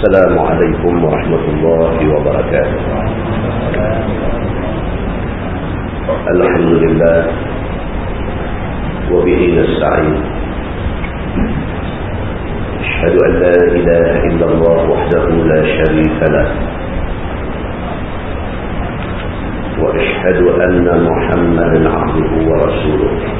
السلام عليكم ورحمة الله وبركاته. الحمد لله وبه نستعين. أشهد أن لا إله إلا الله وحده لا شريك له. وأشهد أن محمدا عبده ورسوله.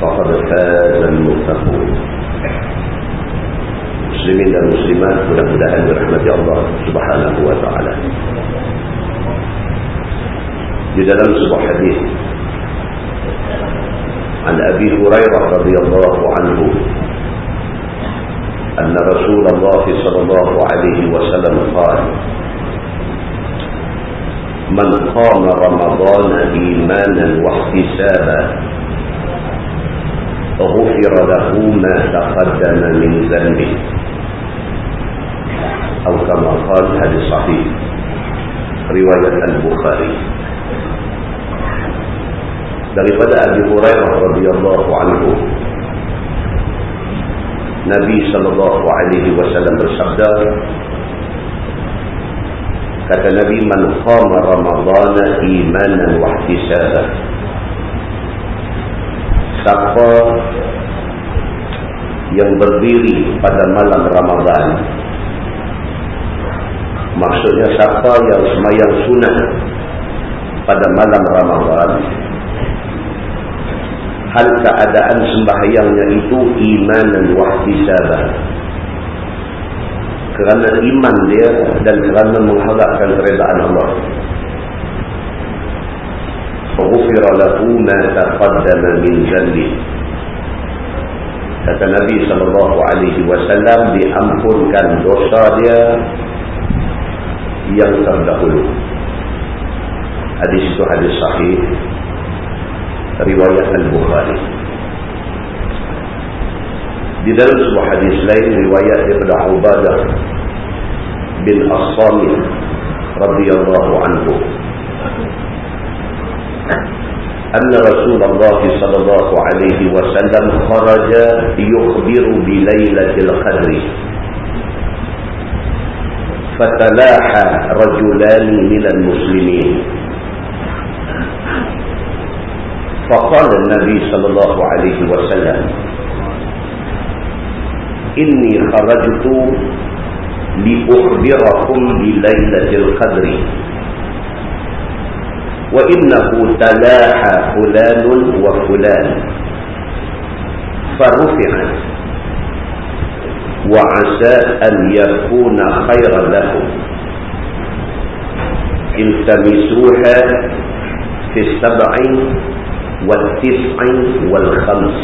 فقد فاز المتقون muslimin dan muslimat mudah-mudahan dirahmati Allah Subhanahu wa taala. Di dalam عن أبي هريرة رضي الله عنه أن رسول الله صلى الله عليه وسلم قال من قام رمضان إيمانا واحتسابا غفر له ما تقدم من ذنبه أو كما قال هذا صحيح رواية البخاري daripada Abi Hurairah radhiyallahu anhu Nabi sallallahu alaihi wasallam bersabda kata Nabi man qama ramadhana imanan wa ihtisaban siapa yang berdiri pada malam Ramadan. Maksudnya siapa yang semayang sunat pada malam Ramadan? Hal keadaan sembahyangnya itu iman dan wahbisabah kerana iman dia dan kerana mengharapkan keredaan Allah غفر له ما تقدم من ذنبه kata Nabi sallallahu alaihi wasallam diampunkan dosa dia yang terdahulu hadis itu hadis sahih riwayat al-Bukhari di dalam sebuah hadis lain riwayat daripada Ubadah bin As-Samit radhiyallahu anhu أن رسول الله صلى الله عليه وسلم خرج يخبر بليلة القدر. فتلاحى رجلان من المسلمين. فقال النبي صلى الله عليه وسلم إني خرجت لأخبركم بليلة القدر. وإنه تلاحى فلان وفلان. فرفعت وعسى أن يكون خيرا لكم التمسوها في السبع والتسع والخمس.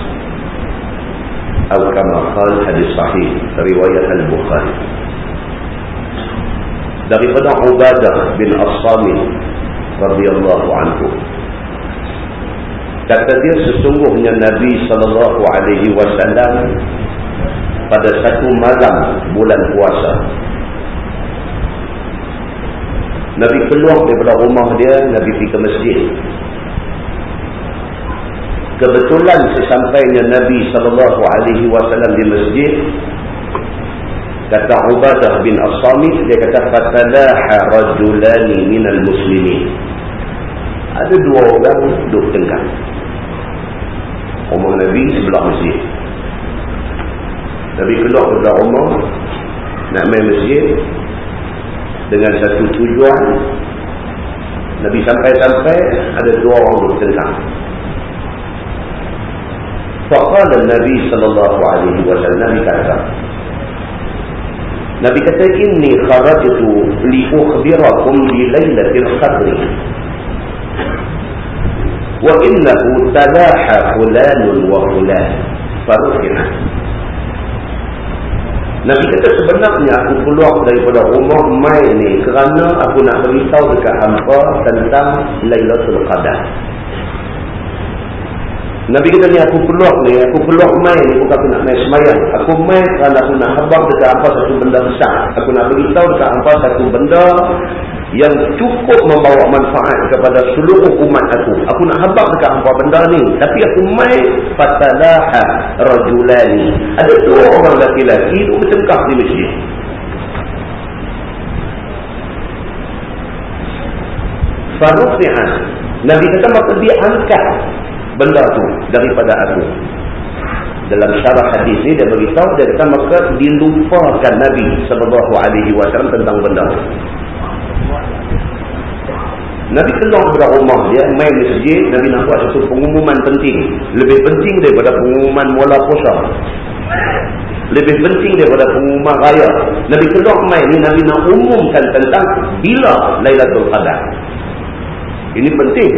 أو كما قال حديث صحيح رواية البخاري. daripada Ubadah bin As-Samit radhiyallahu anhu. Kata dia sesungguhnya Nabi sallallahu alaihi wasallam pada satu malam bulan puasa Nabi keluar daripada rumah dia Nabi pergi ke masjid. Kebetulan sesampainya Nabi sallallahu alaihi wasallam di masjid kata Ubadah bin As-Samit dia kata fatalaha rajulani minal muslimin ada dua orang duduk tengah. Rumah Nabi sebelah masjid. Nabi keluar dari rumah nak main masjid dengan satu tujuan. Nabi sampai-sampai ada dua orang duduk tengah. Faqala Nabi sallallahu alaihi wasallam Nabi kata Nabi kata inni kharajtu li ukhbirakum bi lailatul qadr wa innahu talaha fulanun wa fulan farufi'ah Nabi kata sebenarnya aku keluar daripada rumah mai ni kerana aku nak beritahu dekat hampa tentang Lailatul Qadar. Nabi kata ni aku keluar ni, aku keluar mai ni bukan aku nak main semayang. Aku main kerana aku nak habang dekat apa satu benda besar. Aku nak beritahu dekat apa satu benda yang cukup membawa manfaat kepada seluruh umat aku. Aku nak habang dekat apa benda ni. Tapi aku main fatalaha rajulani. Ada dua orang laki-laki itu bertengkar di masjid. Farufi'an. Nabi kata maka dia angkat benda tu daripada aku. Dalam syarah hadis ni dia beritahu dia kata maka dilupakan Nabi sallallahu alaihi wasallam tentang benda tu. Nabi keluar dari rumah dia main masjid Nabi nak buat satu pengumuman penting. Lebih penting daripada pengumuman mula puasa. Lebih penting daripada pengumuman raya. Nabi keluar main ni Nabi nak umumkan tentang bila Lailatul Qadar. Ini penting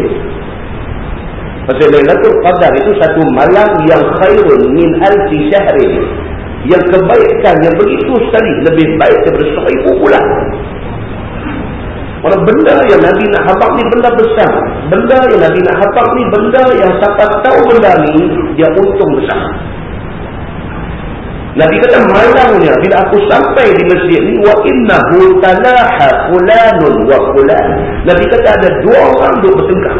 Pasal Lailatul Qadar itu satu malam yang khairun min alfi syahrin. Yang kebaikan yang begitu sekali lebih baik daripada seribu bulan. Orang benda yang Nabi nak habak ni benda besar. Benda yang Nabi nak habak ni benda yang siapa tahu benda ni dia untung besar. Nabi kata malangnya bila aku sampai di masjid ni wa innahu talaha fulanun wa fulan. Nabi kata ada dua orang duk bertengkar.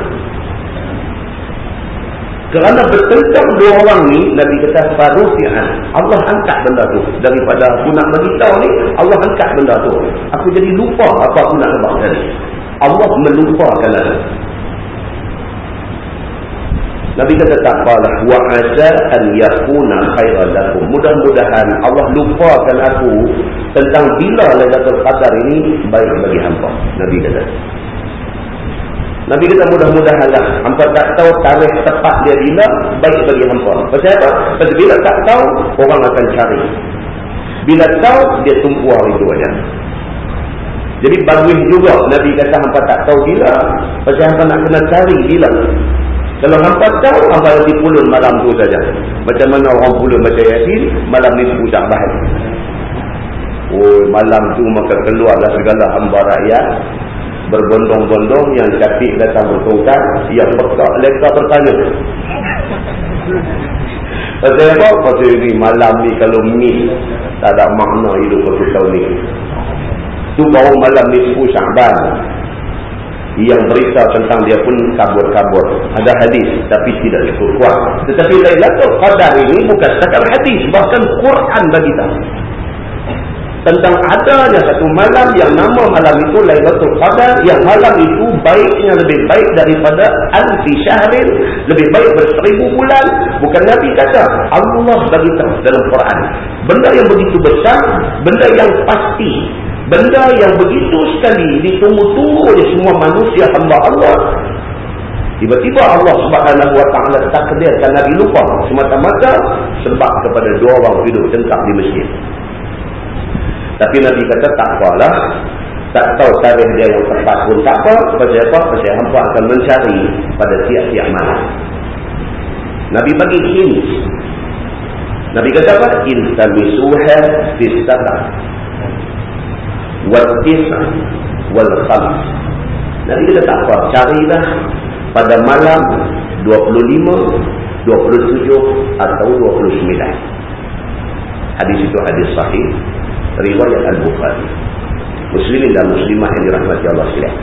Kerana bertentang dua orang ni, Nabi kata farufi'an. Allah angkat benda tu. Daripada aku nak beritahu ni, Allah angkat benda tu. Aku jadi lupa apa aku nak lebak tadi. Allah melupakan aku. Nabi kata tak apalah. An yakuna khairalakum. Mudah-mudahan Allah lupakan aku tentang bila Lailatul Qadar ini baik bagi hampa. Nabi kata. Nabi kata mudah-mudahanlah. Hampa tak tahu tarikh tepat dia bila, baik bagi hampa. Pasal apa? Pasal bila tak tahu, orang akan cari. Bila tahu, dia tumpu hari itu saja. Jadi bagus juga Nabi kata hampa tak tahu bila. Pasal hampa nak kena cari bila. Kalau hampa tahu, hampa di pulun malam tu saja. Macam mana orang pulun baca yasin, malam ni sepuluh bahan. Oh, malam tu maka keluarlah segala hamba rakyat berbondong-bondong yang cantik datang bertongkat yang pekak leka bertanya. Pasal apa? pasal ini malam ni kalau miss tak ada makna hidup satu tahun ni. Tu baru malam ni 10 syakban. Yang berita tentang dia pun kabur-kabur. Ada hadis tapi tidak cukup kuat. Tetapi Lailatul Qadar ini bukan setakat hadis bahkan Quran bagi tahu tentang adanya satu malam yang nama malam itu Lailatul Qadar yang malam itu baiknya lebih baik daripada alfi syahrin lebih baik berseribu bulan bukan Nabi kata Allah bagi tahu dalam Quran benda yang begitu besar benda yang pasti benda yang begitu sekali ditunggu-tunggu oleh semua manusia hamba Allah Tiba-tiba Allah subhanahu wa ta'ala takdirkan Nabi lupa semata-mata sebab kepada dua orang hidup tengkap di masjid. Tapi Nabi kata tak apalah. Tak tahu tarikh dia yang tepat pun tak apa. Pasal apa? Pasal hampa akan mencari pada tiap-tiap malam. Nabi bagi hint. Nabi kata apa? Intamisuha fistabah. Wattisah. Walkhams. Nabi kata tak apa. Carilah pada malam 25, 27 atau 29. Hadis itu hadis sahih riwayat Al-Bukhari. Muslimin dan muslimah yang dirahmati Allah sekalian.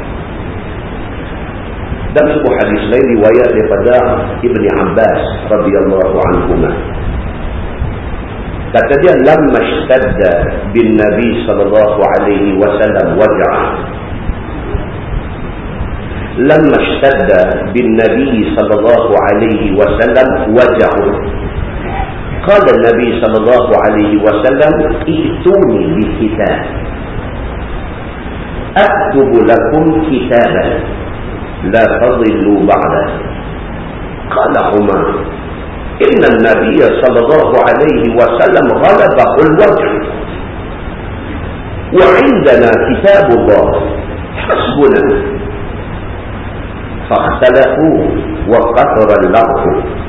Dan sebuah hadis lain riwayat daripada Ibni Abbas radhiyallahu anhu. Kata dia lamma ishtadda bin Nabi sallallahu alaihi wasallam waj'a. Lamma ishtadda bin Nabi sallallahu alaihi wasallam waj'u. قال النبي صلى الله عليه وسلم ائتوني بكتاب. أكتب لكم كتابا. لا تضلوا بعده. قال عمر إن النبي صلى الله عليه وسلم غلبه الوجه وعندنا كتاب الله. حسبنا. فاختلفوا وقطر اللغط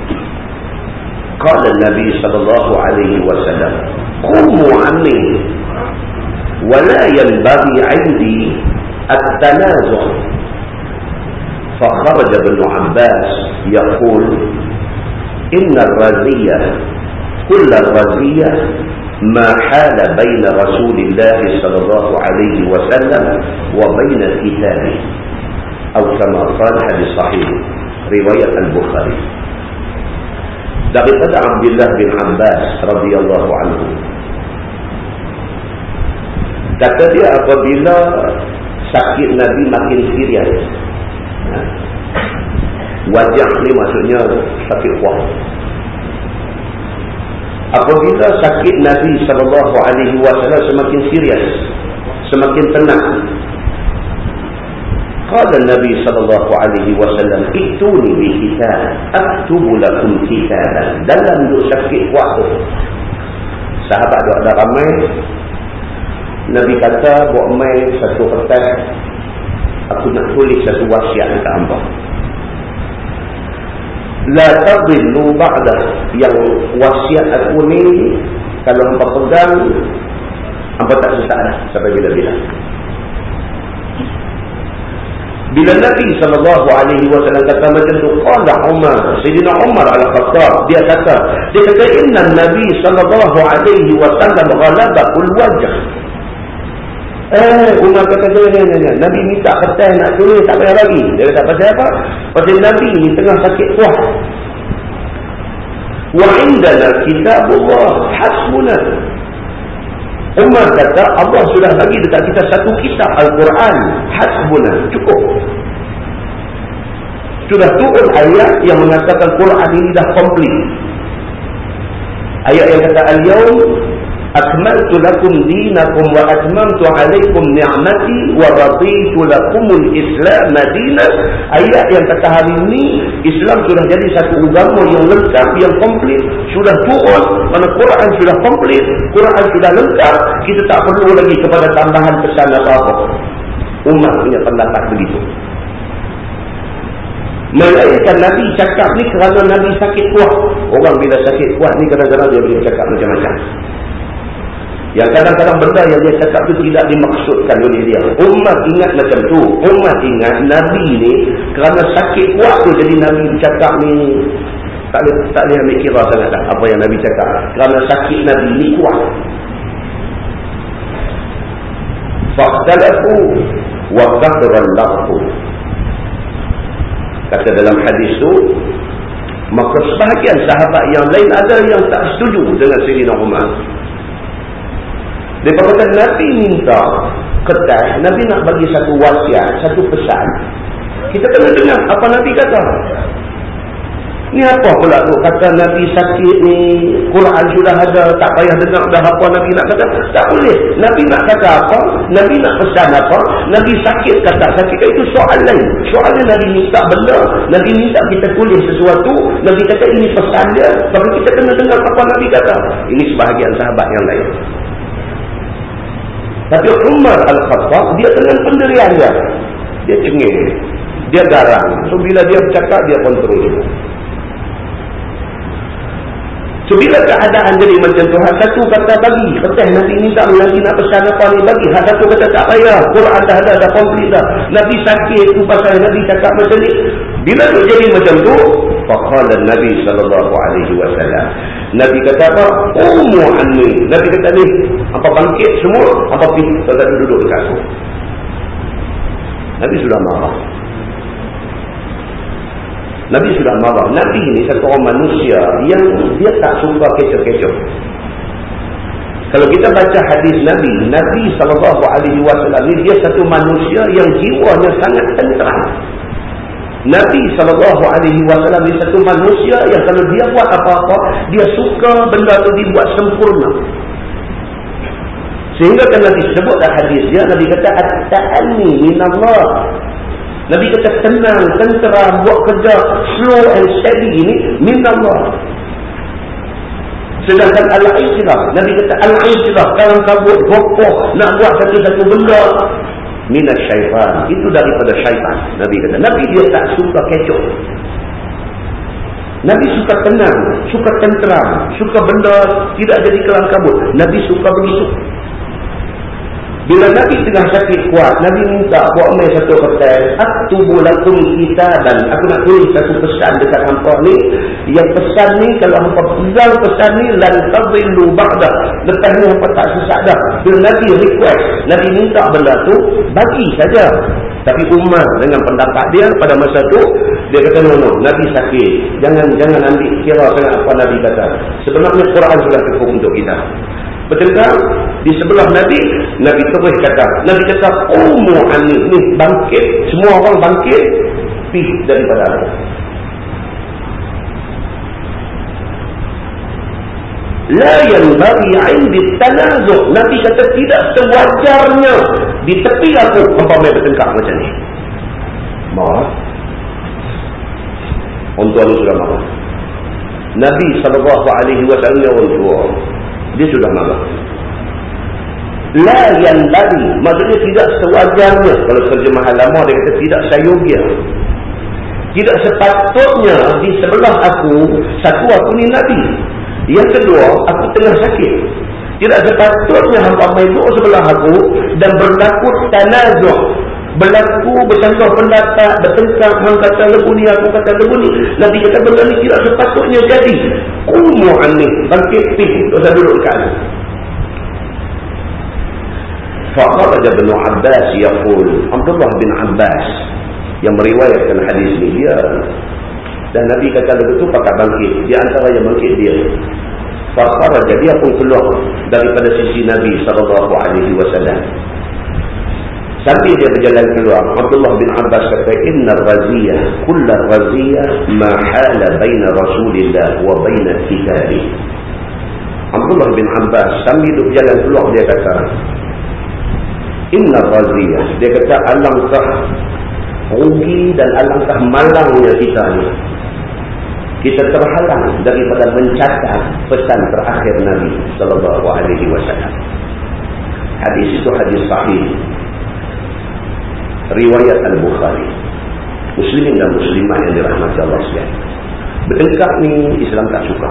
قال النبي صلى الله عليه وسلم قوموا عني ولا ينبغي عندي التنازع. فخرج ابن عباس يقول إن الرزية كل الرزية ما حال بين رسول الله صلى الله عليه وسلم وبين كتابه. أو كما قال حديث صحيح رواية البخاري. Daripada Abdullah bin Abbas radhiyallahu anhu kata dia apabila sakit Nabi makin serius ha? wajah ni maksudnya sakit kuat apabila sakit Nabi sallallahu alaihi wasallam semakin serius semakin tenang qala Nabi sallallahu alaihi wasallam ituni bi kitab aktubu lakum kitaban dalam duk sakit kuat tu sahabat ada ramai. Nabi kata buat mai satu kertas aku nak tulis satu wasiat dekat hamba. La tadillu ba'da yang wasiat aku ni kalau hangpa pegang hangpa tak sesat dah sampai bila-bila bila Nabi sallallahu alaihi wasallam kata macam tu qala Umar Sayyidina Umar al-Khattab dia kata dia kata inna Nabi sallallahu alaihi wasallam ghalaba kul wajh Eh, Umar kata dia. Nabi minta kertas nak tulis, tak payah lagi. Dia kata, pasal apa? Pasal Nabi ni tengah sakit kuat. Wa indana kitabullah hasbuna. Umar kata, Allah sudah bagi dekat kita satu kitab Al-Quran. Hasbuna. Cukup. Sudah turun ayat yang mengatakan Quran ini dah komplit. Ayat yang kata, Al-Yawm akmaltu lakum dinakum wa atmamtu alaikum ni'mati wa raditu lakumul islam madinah ayat yang kata hari ini Islam sudah jadi satu agama yang lengkap yang komplit sudah turun mana Quran sudah komplit Quran sudah lengkap kita tak perlu lagi kepada tambahan pesan apa-apa umat punya pendapat begitu Melainkan Nabi cakap ni kerana Nabi sakit kuat. Orang bila sakit kuat ni kadang-kadang dia boleh cakap macam-macam. Yang kadang-kadang benda yang dia cakap tu tidak dimaksudkan oleh dia. Umat ingat macam tu. Umat ingat Nabi ni kerana sakit kuat tu jadi Nabi cakap ni tak boleh, tak boleh ambil kira sangat lah apa yang Nabi cakap. Kerana sakit Nabi ni kuat. Fakhtalafu wa kathran lafu. Kata dalam hadis tu, maka sebahagian sahabat yang lain ada yang tak setuju dengan Sayyidina Umar. Dia kata Nabi minta kertas, Nabi nak bagi satu wasiat, satu pesan. Kita kena dengar apa Nabi kata. Ni apa pula tu kata Nabi sakit ni, Quran sudah ada, tak payah dengar dah apa Nabi nak kata. Tak boleh. Nabi nak kata apa, Nabi nak pesan apa, Nabi sakit kata sakit itu soal lain. Soalnya Nabi minta benda, Nabi minta kita tulis sesuatu, Nabi kata ini pesan dia, tapi kita kena dengar apa Nabi kata. Ini sebahagian sahabat yang lain. Tapi Umar Al-Khattab, dia dengan pendirian dia. Cengih. Dia garang. So, bila dia bercakap, dia kontrol. So, bila keadaan jadi macam tu, hak satu kata bagi. Kata nanti minta lagi nak pesan apa ni bagi. Hak satu kata tak payah. Quran dah ada, dah komplit dah. Nabi sakit tu pasal Nabi cakap macam ni. Bila tu jadi macam tu, faqala Nabi sallallahu alaihi wasallam. Nabi kata apa? Umu anni. Nabi kata ni, apa bangkit semua, apa pergi tak duduk dekat aku. Nabi sudah marah. Nabi sudah marah. Nabi ni satu orang manusia yang dia tak suka kecoh-kecoh. Kalau kita baca hadis Nabi, Nabi SAW ni dia satu manusia yang jiwanya sangat tentram. Nabi SAW ni satu manusia yang kalau dia buat apa-apa, dia suka benda tu dibuat sempurna. Sehingga kan Nabi sebut dalam hadis dia, Nabi kata, At-ta'ani minallah. Nabi kata tenang, tentera, buat kerja slow and steady ini, minallah. Sedangkan al-aisirah, Nabi kata al-aisirah, kalau kabut, gopoh, nak buat satu-satu benda, minas syaitan. Itu daripada syaitan. Nabi kata. Nabi dia tak suka kecoh. Nabi suka tenang, suka tenteram, suka benda tidak jadi kelam kabut. Nabi suka begitu. Bila Nabi tengah sakit kuat, Nabi minta buat main satu kertas. Aktubu lakum kita dan aku nak tulis satu pesan dekat hampa ni. Yang pesan ni, kalau hampa pegang pesan ni, lan tabilu ba'da. Lepas ni hampa tak sesak dah. Bila Nabi request, Nabi minta benda tu, bagi saja. Tapi Umar dengan pendapat dia pada masa tu, dia kata, no, no, Nabi sakit. Jangan jangan ambil kira sangat apa Nabi kata. Sebenarnya Quran sudah cukup untuk kita. Tak? Di sebelah Nabi, Nabi terus kata, Nabi kata, Umu ani, ni bangkit, semua orang bangkit, pih daripada aku. La yang bagi indi tanazuh. Nabi kata tidak sewajarnya di tepi aku umpamanya bertengkar macam ni. Marah. Untuk Allah sudah marah. Nabi SAW orang tua. Dia sudah marah. La yang bagi. Maksudnya tidak sewajarnya. Kalau terjemahan lama dia kata tidak sayogya. Tidak sepatutnya di sebelah aku. Satu aku ni Nabi. Yang kedua, aku tengah sakit. Tidak sepatutnya hampa main sebelah aku. Dan berlaku tanazuh. Berlaku bercanggah pendapat. Bertengkar. Orang kata lebu ni. Aku kata lebu ni. Nabi kata benda ni tidak sepatutnya jadi. Kumu anih. Bangkit pih. Tak usah duduk kat Fakaraja bin Abbas yaqul Abdullah bin Abbas yang meriwayatkan hadis ni dia dan Nabi kata begitu pakat bangkit di antara yang bangkit dia Fakaraja dia pun keluar daripada sisi Nabi wasallam Sambil dia berjalan keluar, Abdullah bin Abbas kata, Inna raziyah, kulla raziyah, mahala baina Rasulillah wa baina kitabih. Abdullah bin Abbas, sambil dia berjalan keluar, dia kata, Inna raziyah. Dia kata, alangkah rugi dan alangkah malangnya kita ni. Kita terhalang daripada mencatat pesan terakhir Nabi sallallahu alaihi wasallam. Hadis itu hadis sahih. Riwayat Al-Bukhari. Muslimin dan Muslimah yang dirahmati Allah SWT bertengkar ni Islam tak suka.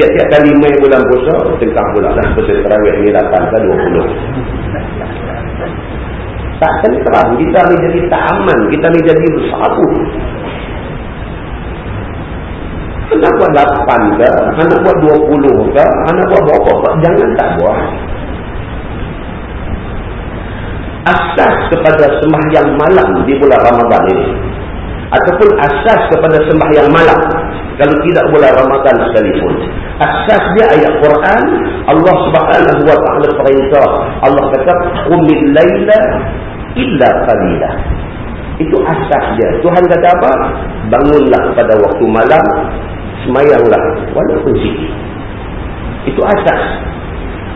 Tiap-tiap kali main bulan puasa bertengkar pula lah. Pasal terawih ni 8 ke 20 tak tentram. Kita ni jadi tak aman. Kita ni jadi bersabut anak buat 8 ke? Anak buat 20 ke? Anak buat berapa jangan tak buat. Asas kepada sembahyang malam di bulan Ramadan ini. Ataupun asas kepada sembahyang malam kalau tidak bulan Ramadan sekalipun asas dia ayat Quran Allah subhanahu wa ta'ala perintah. Allah kata qumil layla illa qalila. Itu asas dia. Tuhan kata apa? Bangunlah pada waktu malam semayanglah walaupun sikit itu asas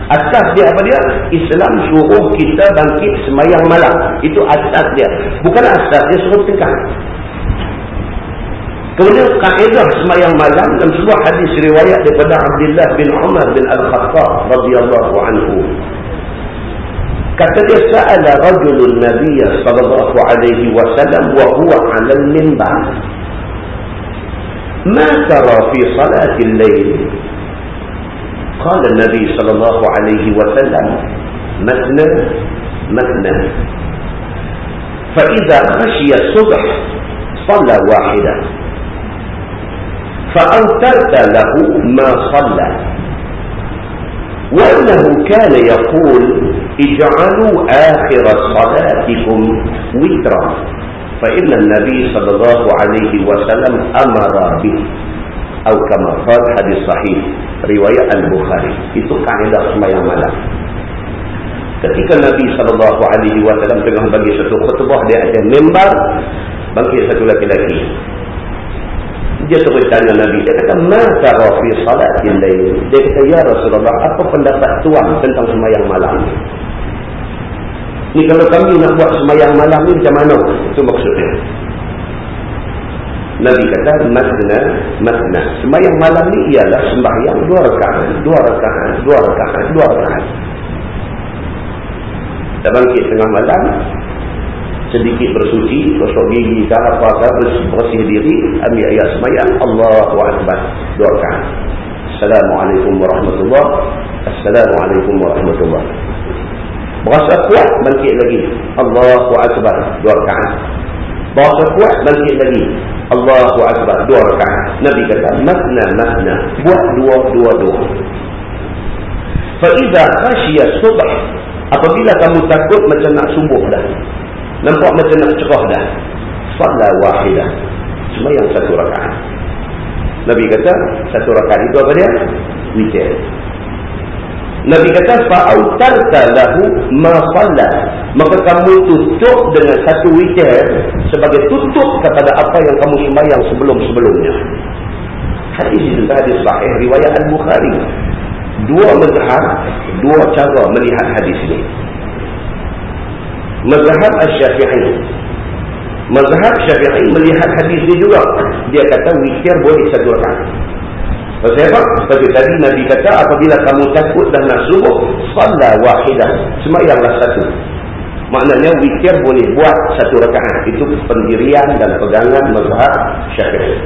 Asas dia apa dia? Islam suruh kita bangkit semayang malam. Itu asas dia. Bukan asas dia suruh tengah. Kemudian kaedah semayang malam dalam sebuah hadis riwayat daripada Abdullah bin Umar bin Al-Khattab radhiyallahu anhu. Kata dia sa'ala rajulun nabiyya sallallahu alaihi wasallam wa huwa 'ala al-minbar. Ma tara fi salati al-layl? قال النبي صلى الله عليه وسلم مثنى مثنى. فإذا خشي الصبح صلى واحدا فأوترت له ما صلى. وأنه كان يقول اجعلوا آخر صلاتكم وترا. فإن النبي صلى الله عليه وسلم أمر به أو كما قال حديث صحيح riwayat Al-Bukhari. Itu kaedah sembahyang malam. Ketika Nabi SAW tengah bagi satu khutbah di atas membar, bangkit satu laki-laki. Dia terus tanya Nabi, dia kata, Mata rafi salatin lain. Dia kata, Ya Rasulullah, apa pendapat tuan tentang sembahyang malam ni? Ni kalau kami nak buat sembahyang malam ni macam mana? Itu maksudnya. Nabi kata masna masna. Sembahyang malam ni ialah sembahyang dua rakaat, dua rakaat, dua rakaat, dua rakaat. Kita bangkit tengah malam, sedikit bersuci gosok gigi ke apa ke bersih diri ambil ayat semayang Allahu Akbar dua rakaat Assalamualaikum warahmatullahi Assalamualaikum warahmatullahi berasa kuat bangkit lagi Allahu Akbar dua rakaat berasa kuat bangkit lagi Allahu Akbar dua rakaat Nabi kata makna makna buat dua dua dua fa idza khashiya subh apabila kamu takut macam nak subuh dah Nampak macam nak cerah dah. Salah wahidah. Semayang satu rakaat. Nabi kata, satu rakaat itu apa dia? Witir. Nabi kata fa'autarta lahu ma khalla. Maka kamu tutup dengan satu witir sebagai tutup kepada apa yang kamu sembahyang sebelum-sebelumnya. Hadis itu hadis sahih riwayat Al-Bukhari. Dua mazhab, dua cara melihat hadis ini. Mazhab Asy-Syafi'i. Mazhab Syafi'i melihat hadis ini juga. Dia kata witir boleh satu rakaat. Pasal apa? Seperti tadi Nabi kata apabila kamu takut dan nak subuh Salah wahidah. Semayanglah satu. Maknanya witir boleh buat satu rakaat. Itu pendirian dan pegangan mazhab Syafi'i.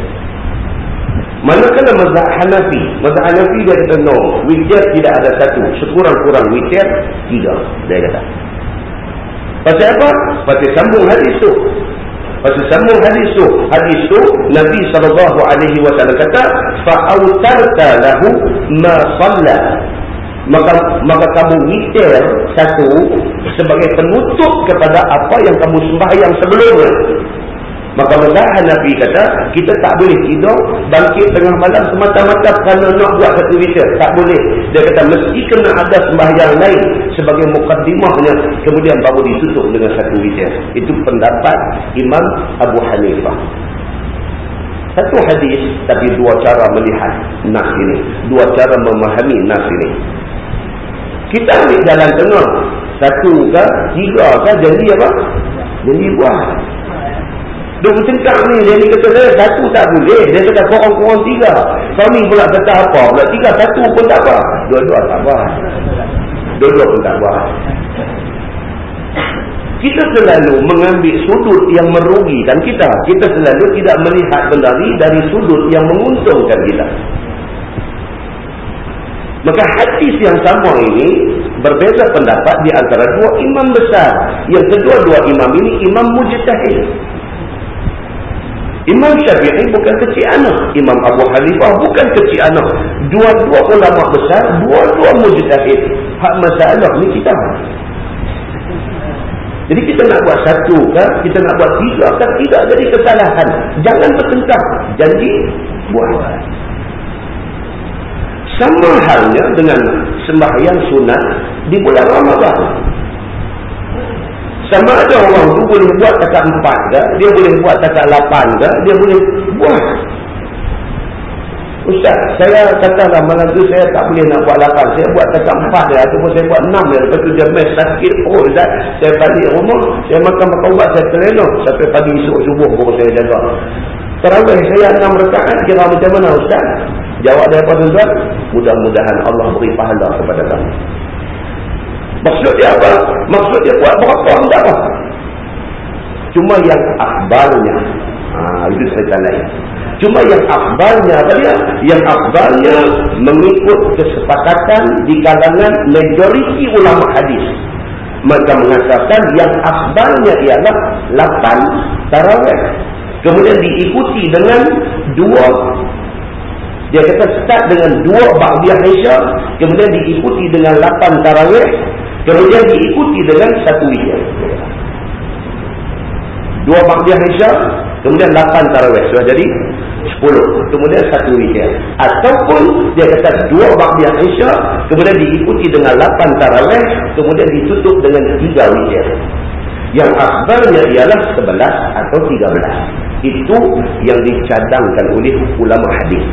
Manakala mazhab Hanafi? Mazhab Hanafi dia kata no Witir tidak ada satu. Sekurang-kurang witir Tiga. Dia kata. Pasal apa? Pasal sambung hadis tu. Pasal sambung hadis tu. Hadis tu Nabi SAW kata fa'autarta lahu ma salla. Maka maka kamu witir satu sebagai penutup kepada apa yang kamu sembahyang sebelumnya. Maka mazhab Nabi kata, kita tak boleh tidur bangkit tengah malam semata-mata kerana nak buat satu witir. Tak boleh. Dia kata, mesti kena ada sembahyang lain sebagai mukaddimahnya. Kemudian baru ditutup dengan satu witir. Itu pendapat Imam Abu Hanifah. Satu hadis, tapi dua cara melihat nas ini. Dua cara memahami nas ini. Kita ambil jalan tengah. Satu ke, tiga ke, jadi apa? Jadi buat. Dia bercengkak ni, dia ni kata saya satu tak boleh. Dia kata korang-korang tiga. Kami pula kata apa? Pula tiga, satu pun tak apa. Dua-dua tak apa. Dua-dua pun tak apa. Kita selalu mengambil sudut yang merugikan kita. Kita selalu tidak melihat bendari dari sudut yang menguntungkan kita. Maka hadis yang sama ini berbeza pendapat di antara dua imam besar. Yang kedua-dua imam ini imam mujtahid. Imam Syafi'i bukan kecil anak. Imam Abu Hanifah bukan kecil anak. Dua-dua ulama besar, dua-dua mujtahid. Hak masalah ni kita. Jadi kita nak buat satu kan? Kita nak buat tiga kan? Tidak jadi kesalahan. Jangan bertengkar. Janji buat. Sama halnya dengan sembahyang sunat di bulan Ramadan. Sama ada orang tu boleh buat takat empat ke, dia boleh buat takat lapan ke, dia boleh buat. Ustaz, saya katalah malam tu saya tak boleh nak buat lapan. Saya buat takat empat dia, ataupun saya buat enam dia. Lepas tu dia mes sakit. Oh Ustaz, saya balik rumah, saya makan-makan ubat, saya terlenuh. Sampai pagi esok subuh baru saya jaga. Terawih saya enam rekaat, kira macam mana Ustaz? Jawab daripada Ustaz, mudah-mudahan Allah beri pahala kepada kamu. Maksud dia apa? Maksud dia buat berapa tak apa. Cuma yang akhbarnya. Ha, itu cerita lain. Cuma yang akhbarnya apa dia? Yang akhbarnya mengikut kesepakatan di kalangan majoriti ulama hadis. Mereka mengatakan yang akhbarnya ialah 8 tarawih. Kemudian diikuti dengan dua dia kata start dengan dua ba'diyah Aisyah kemudian diikuti dengan 8 tarawih Kemudian diikuti dengan satu witir. Dua Magdiah Isya, kemudian lapan Tarawih. Sudah jadi sepuluh. Kemudian satu witir. Ataupun dia kata dua Magdiah Isya, kemudian diikuti dengan lapan Tarawih, kemudian ditutup dengan tiga witir. Yang akhbarnya ialah sebelas atau tiga belas. Itu yang dicadangkan oleh ulama hadis.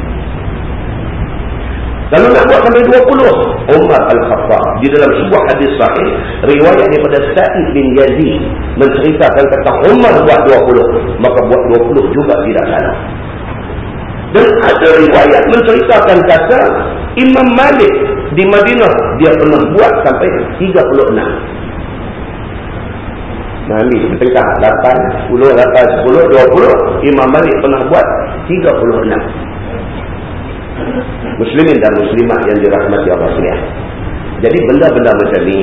Kalau nak buat sampai 20, Umar Al-Khattab di dalam sebuah hadis sahih, riwayat daripada Sa'id bin Yazid menceritakan kata Umar buat 20, maka buat 20 juga tidak salah. Dan ada riwayat menceritakan kata Imam Malik di Madinah dia pernah buat sampai 36. ambil bertengkar 8, 10, 8, 10, 20 Imam Malik pernah buat 36 Muslimin dan Muslimat yang dirahmati Allah sekalian. Jadi benda-benda macam ni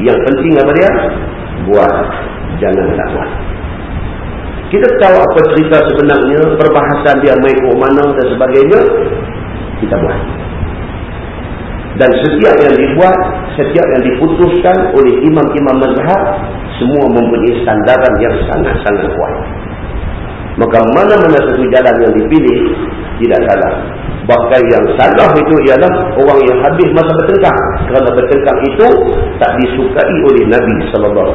Yang penting apa dia? Buat Jangan tak buat Kita tahu apa cerita sebenarnya Perbahasan dia mengikut mana dan sebagainya Kita buat Dan setiap yang dibuat Setiap yang diputuskan oleh imam-imam mazhab Semua mempunyai standaran yang sangat-sangat kuat Maka mana-mana satu jalan yang dipilih Tidak salah Bahkan yang salah itu ialah orang yang habis masa bertengkar. Kerana bertengkar itu tak disukai oleh Nabi SAW.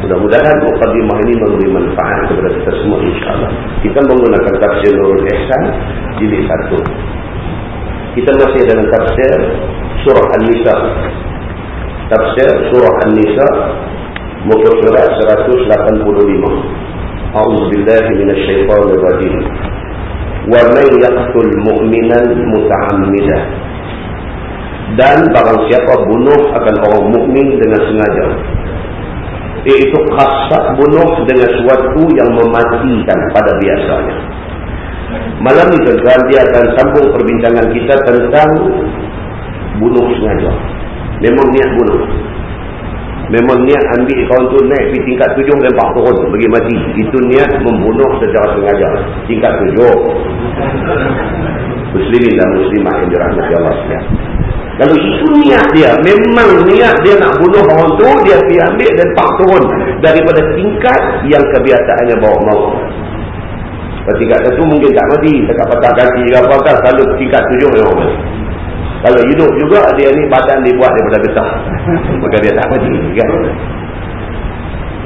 Mudah-mudahan mukadimah ini memberi manfaat kepada kita semua insyaAllah. Kita menggunakan tafsir Nurul Ihsan jilid satu. Kita masih dalam tafsir surah An-Nisa. Tafsir surah An-Nisa muka surat 185. A'udzubillahi wa man yaqtul mu'minan muta'ammidan dan barang siapa bunuh akan orang mukmin dengan sengaja. Iaitu khasat bunuh dengan suatu yang mematikan pada biasanya. Malam ini tuan dia akan sambung perbincangan kita tentang bunuh sengaja. Memang niat bunuh. Memang niat ambil kawan tu naik pergi tingkat tujuh dan empat turun bagi mati. Itu niat membunuh secara sengaja. Tingkat tujuh. Muslimin dan muslimah yang dirahmati Allah SWT. Kalau itu niat dia, memang niat dia nak bunuh orang tu, dia pergi ambil dan empat turun. Daripada tingkat yang kebiasaannya bawa maut. Tingkat satu mungkin tak mati. Dekat patah kaki ke apa-apa. Kalau tingkat tujuh memang mati. Kalau hidup juga dia ni badan dibuat daripada getah. Maka dia tak mati kan.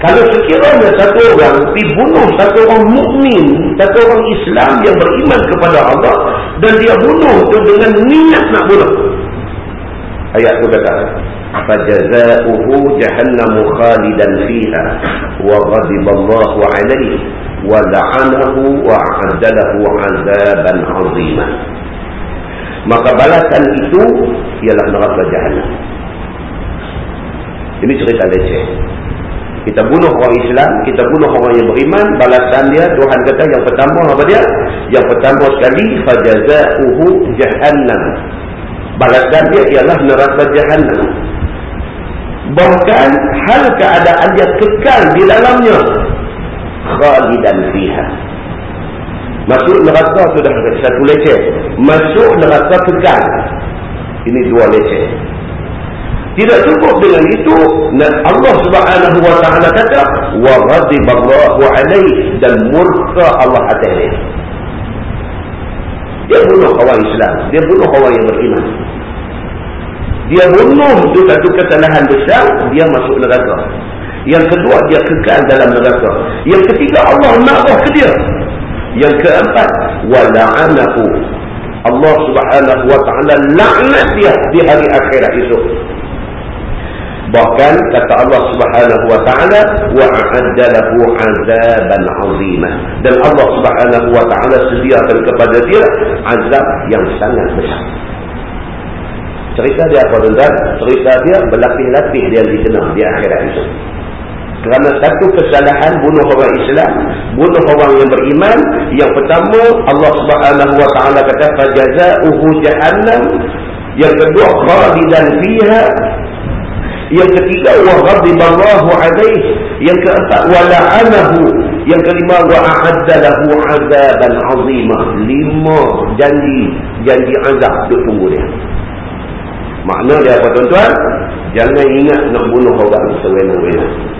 Kalau sekiranya satu orang dibunuh satu orang mukmin, satu orang Islam yang beriman kepada Allah dan dia bunuh tu dengan niat nak bunuh. Ayat tu kata, "Fajaza'uhu jahannam khalidan fiha wa ghadiballahu 'alaihi wa la'anahu wa 'adzalahu 'adzaban 'aziman." Maka balasan itu ialah neraka jahanam. Ini cerita leceh. Kita bunuh orang Islam, kita bunuh orang yang beriman, balasan dia Tuhan kata yang pertama apa dia? Yang pertama sekali fajaza'uhu jahannam. Balasan dia ialah neraka jahanam. Bahkan hal keadaan dia kekal di dalamnya khalidan fiha Masuk neraka tu dah satu leceh. Masuk neraka kekal. Ini dua leceh. Tidak cukup dengan itu Allah Subhanahu wa taala kata wa ghadiballahu alaihi dan murka Allah atas dia. Dia bunuh orang Islam, dia bunuh orang yang beriman. Dia bunuh itu satu kesalahan besar, dia masuk neraka. Yang kedua dia kekal dalam neraka. Yang ketiga Allah marah ke dia. Yang keempat, wala'anahu. Allah Subhanahu wa taala laknat dia di hari akhirat itu. Bahkan kata Allah Subhanahu wa taala wa a'addalahu 'adzaban 'azima. Dan Allah Subhanahu wa taala sediakan kepada dia azab yang sangat besar. Cerita dia apa tuan? Cerita dia berlapis-lapis dia dikenal di akhirat itu kerana satu kesalahan bunuh orang Islam bunuh orang yang beriman yang pertama Allah Subhanahu wa taala kata fajaza'uhu jahannam. Yang kedua khalidan fiha. Yang ketiga wa ghadiballahu alaihi yang keempat wa la'anahu. Yang kelima wa a'adda lahu 'adaban 'azima. Lima janji janji azab duk tunggu dia. Makna dia apa tuan-tuan? Jangan ingat nak bunuh orang sewenang-wenang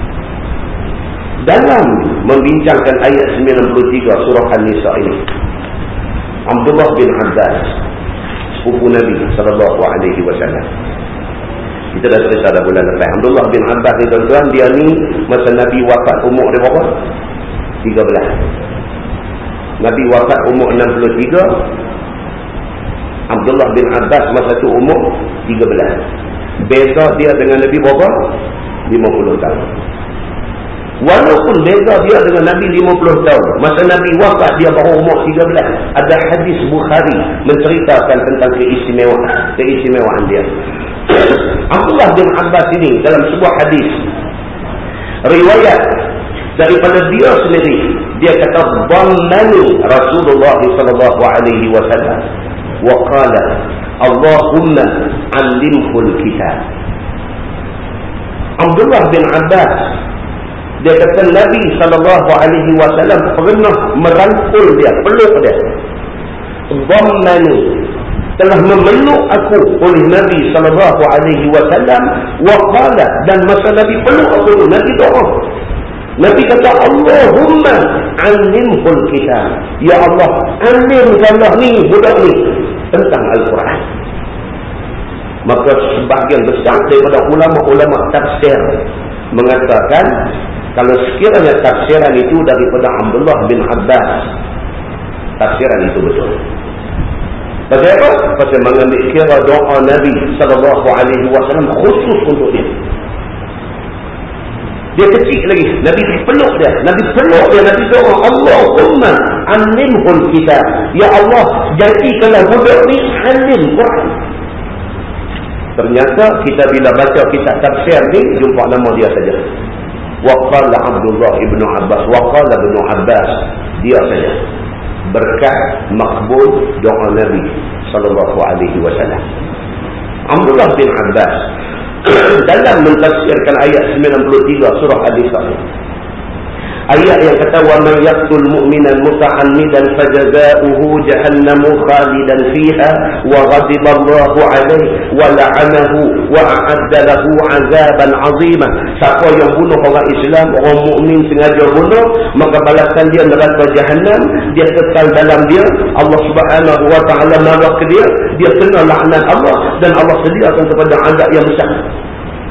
dalam membincangkan ayat 93 surah An-Nisa ini. Abdullah bin Abbas sepupu Nabi sallallahu alaihi wasallam. Kita dah cerita dah bulan lepas. Abdullah bin Abbas ni tuan-tuan dia ni masa Nabi wafat umur dia berapa? 13 Nabi wafat umur 63 Abdullah bin Abbas masa tu umur 13 beza dia dengan Nabi berapa? 50 tahun Walaupun beza dia dengan Nabi 50 tahun. Masa Nabi wafat dia baru umur 13. Ada hadis Bukhari menceritakan tentang keistimewaan, keistimewaan dia. Abdullah bin Abbas ini dalam sebuah hadis. riwayat daripada dia sendiri dia kata dhammani Rasulullah wasallam wa qala Allahumma 'allimhul kitab Abdullah bin Abbas dia kata Nabi sallallahu alaihi wasallam pernah merangkul dia peluk dia. Dhammani telah memeluk aku oleh Nabi sallallahu alaihi wasallam wa qala dan masa Nabi peluk aku Nabi doa. Nabi kata Allahumma alimhul kitab ya Allah alimkanlah ni budak ni tentang Al-Quran. Maka sebahagian besar daripada ulama-ulama tafsir mengatakan kalau sekiranya tafsiran itu daripada Abdullah bin Abbas tafsiran itu betul Pasal apa? Pasal mengambil kira doa Nabi wasallam khusus untuk dia. Dia kecil lagi. Nabi peluk dia. Nabi peluk dia. Nabi doa. Allahumma alimhul kita. Ya Allah, jadikanlah budak ni alim Quran. Ternyata kita bila baca kitab tafsir ni, jumpa nama dia saja. Waqala Abdullah ibn Abbas. Waqala ibn Abbas. Dia saja berkat makbul doa Nabi sallallahu alaihi wasallam. Abdullah bin Abbas dalam mentafsirkan ayat 93 surah Al-Isra ayat yang kata wa man yaqtul mu'minan muta'ammidan fajaza'uhu jahannamu khalidan fiha wa ghadiba Allahu 'alayhi wa la'anahu wa a'adda lahu 'azaban 'azima. Siapa yang bunuh orang Islam orang mukmin sengaja bunuh maka balasan dia neraka jahanam dia kekal dalam dia. Allah Subhanahu wa taala marah ke dia dia kena laknat Allah dan Allah sediakan kepada azab yang besar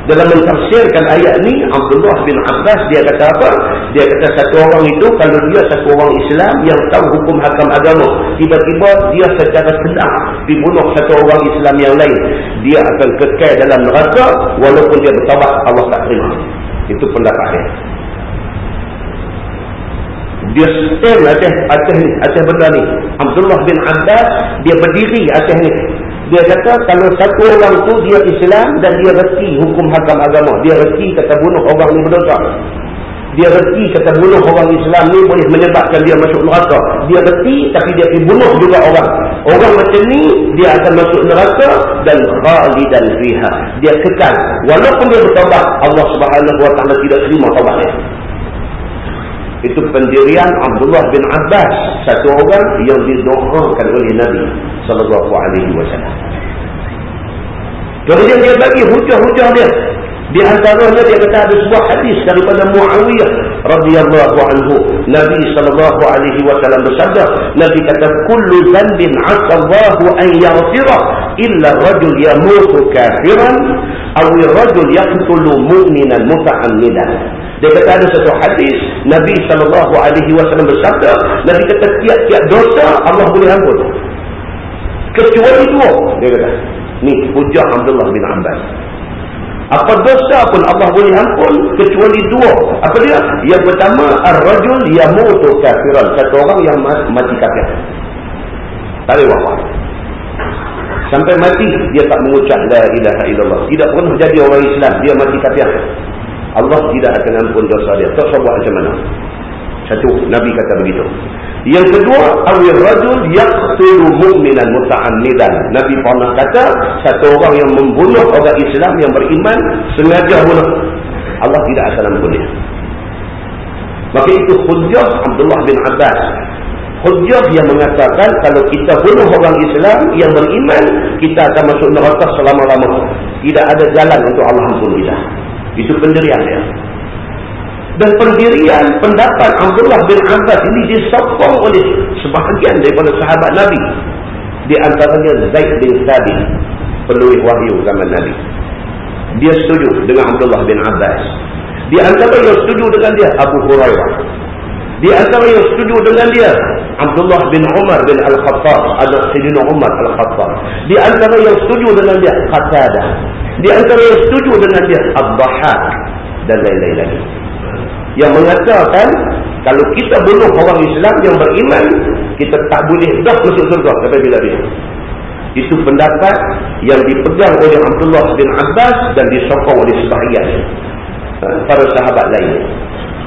dalam mentafsirkan ayat ni Abdullah bin Abbas dia kata apa? Dia kata satu orang itu kalau dia satu orang Islam yang tahu hukum hakam agama tiba-tiba dia secara sedang dibunuh satu orang Islam yang lain dia akan kekal dalam neraka walaupun dia bertawabat Allah tak terima. Itu pendapat dia. Dia stand atas, atas, atas benda ni. Abdullah bin Abbas dia berdiri atas ni dia kata kalau satu orang tu dia Islam dan dia reti hukum hakam agama. Dia reti kata bunuh orang ni berdosa. Dia reti kata bunuh orang Islam ni boleh menyebabkan dia masuk neraka. Dia reti tapi dia pergi bunuh juga orang. Orang macam ni dia akan masuk neraka dan khalidan fiha. Dia kekal. Walaupun dia bertaubat Allah subhanahu wa ta'ala tidak terima taubatnya. Itu pendirian Abdullah bin Abbas. Satu orang yang didoakan oleh Nabi sallallahu alaihi. Kemudian dia bagi hujah-hujah dia. Di antaranya dia kata ada sebuah hadis daripada Muawiyah radhiyallahu anhu. Nabi sallallahu alaihi wasallam bersabda, Nabi kata kullu dhanbin 'asa Allahu an yaghfira illa rajul yamutu kafiran aw rajul yaqtulu mu'minan muta'ammidan. Dia kata ada satu hadis Nabi sallallahu alaihi wasallam bersabda, Nabi kata tiap-tiap dosa Allah boleh ampun. Kecuali dua, dia kata. Ni hujah Abdullah bin Abbas. Apa dosa pun Allah boleh ampun kecuali dua. Apa dia? Yang pertama ar-rajul yamutu kafiran, satu orang yang mati kafir. Boleh apa. Sampai mati dia tak mengucap la ilaha illallah. Tidak pernah jadi orang Islam, dia mati kafir. Allah tidak akan ampun dosa dia. Tak sebab macam mana. Satu, Nabi kata begitu. Yang kedua, awil rajul yaqtulu mu'minan muta'ammidan. Nabi pernah kata, satu orang yang membunuh orang Islam yang beriman sengaja bunuh. Allah tidak akan ampun dia. Maka itu hujjah Abdullah bin Abbas. Hujjah yang mengatakan kalau kita bunuh orang Islam yang beriman, kita akan masuk neraka selama-lamanya. Tidak ada jalan untuk Allah ampun kita. Itu pendirian dia. Dan pendirian pendapat Abdullah bin Abbas ini disokong oleh sebahagian daripada sahabat Nabi. Di antaranya Zaid bin Thabit. Penulis wahyu zaman Nabi. Dia setuju dengan Abdullah bin Abbas. Di antara yang setuju dengan dia Abu Hurairah. Di antara yang setuju dengan dia Abdullah bin Umar bin Al-Khattab. Anak Sayyidina Umar Al-Khattab. Di antara yang setuju dengan dia Qatadah. Di antara yang setuju dengan dia Abdahak dan lain-lain lagi. Yang mengatakan kalau kita bunuh orang Islam yang beriman, kita tak boleh dah masuk surga sampai bila-bila. Itu pendapat yang dipegang oleh Abdullah bin Abbas dan disokong oleh sebahagian. para sahabat lain.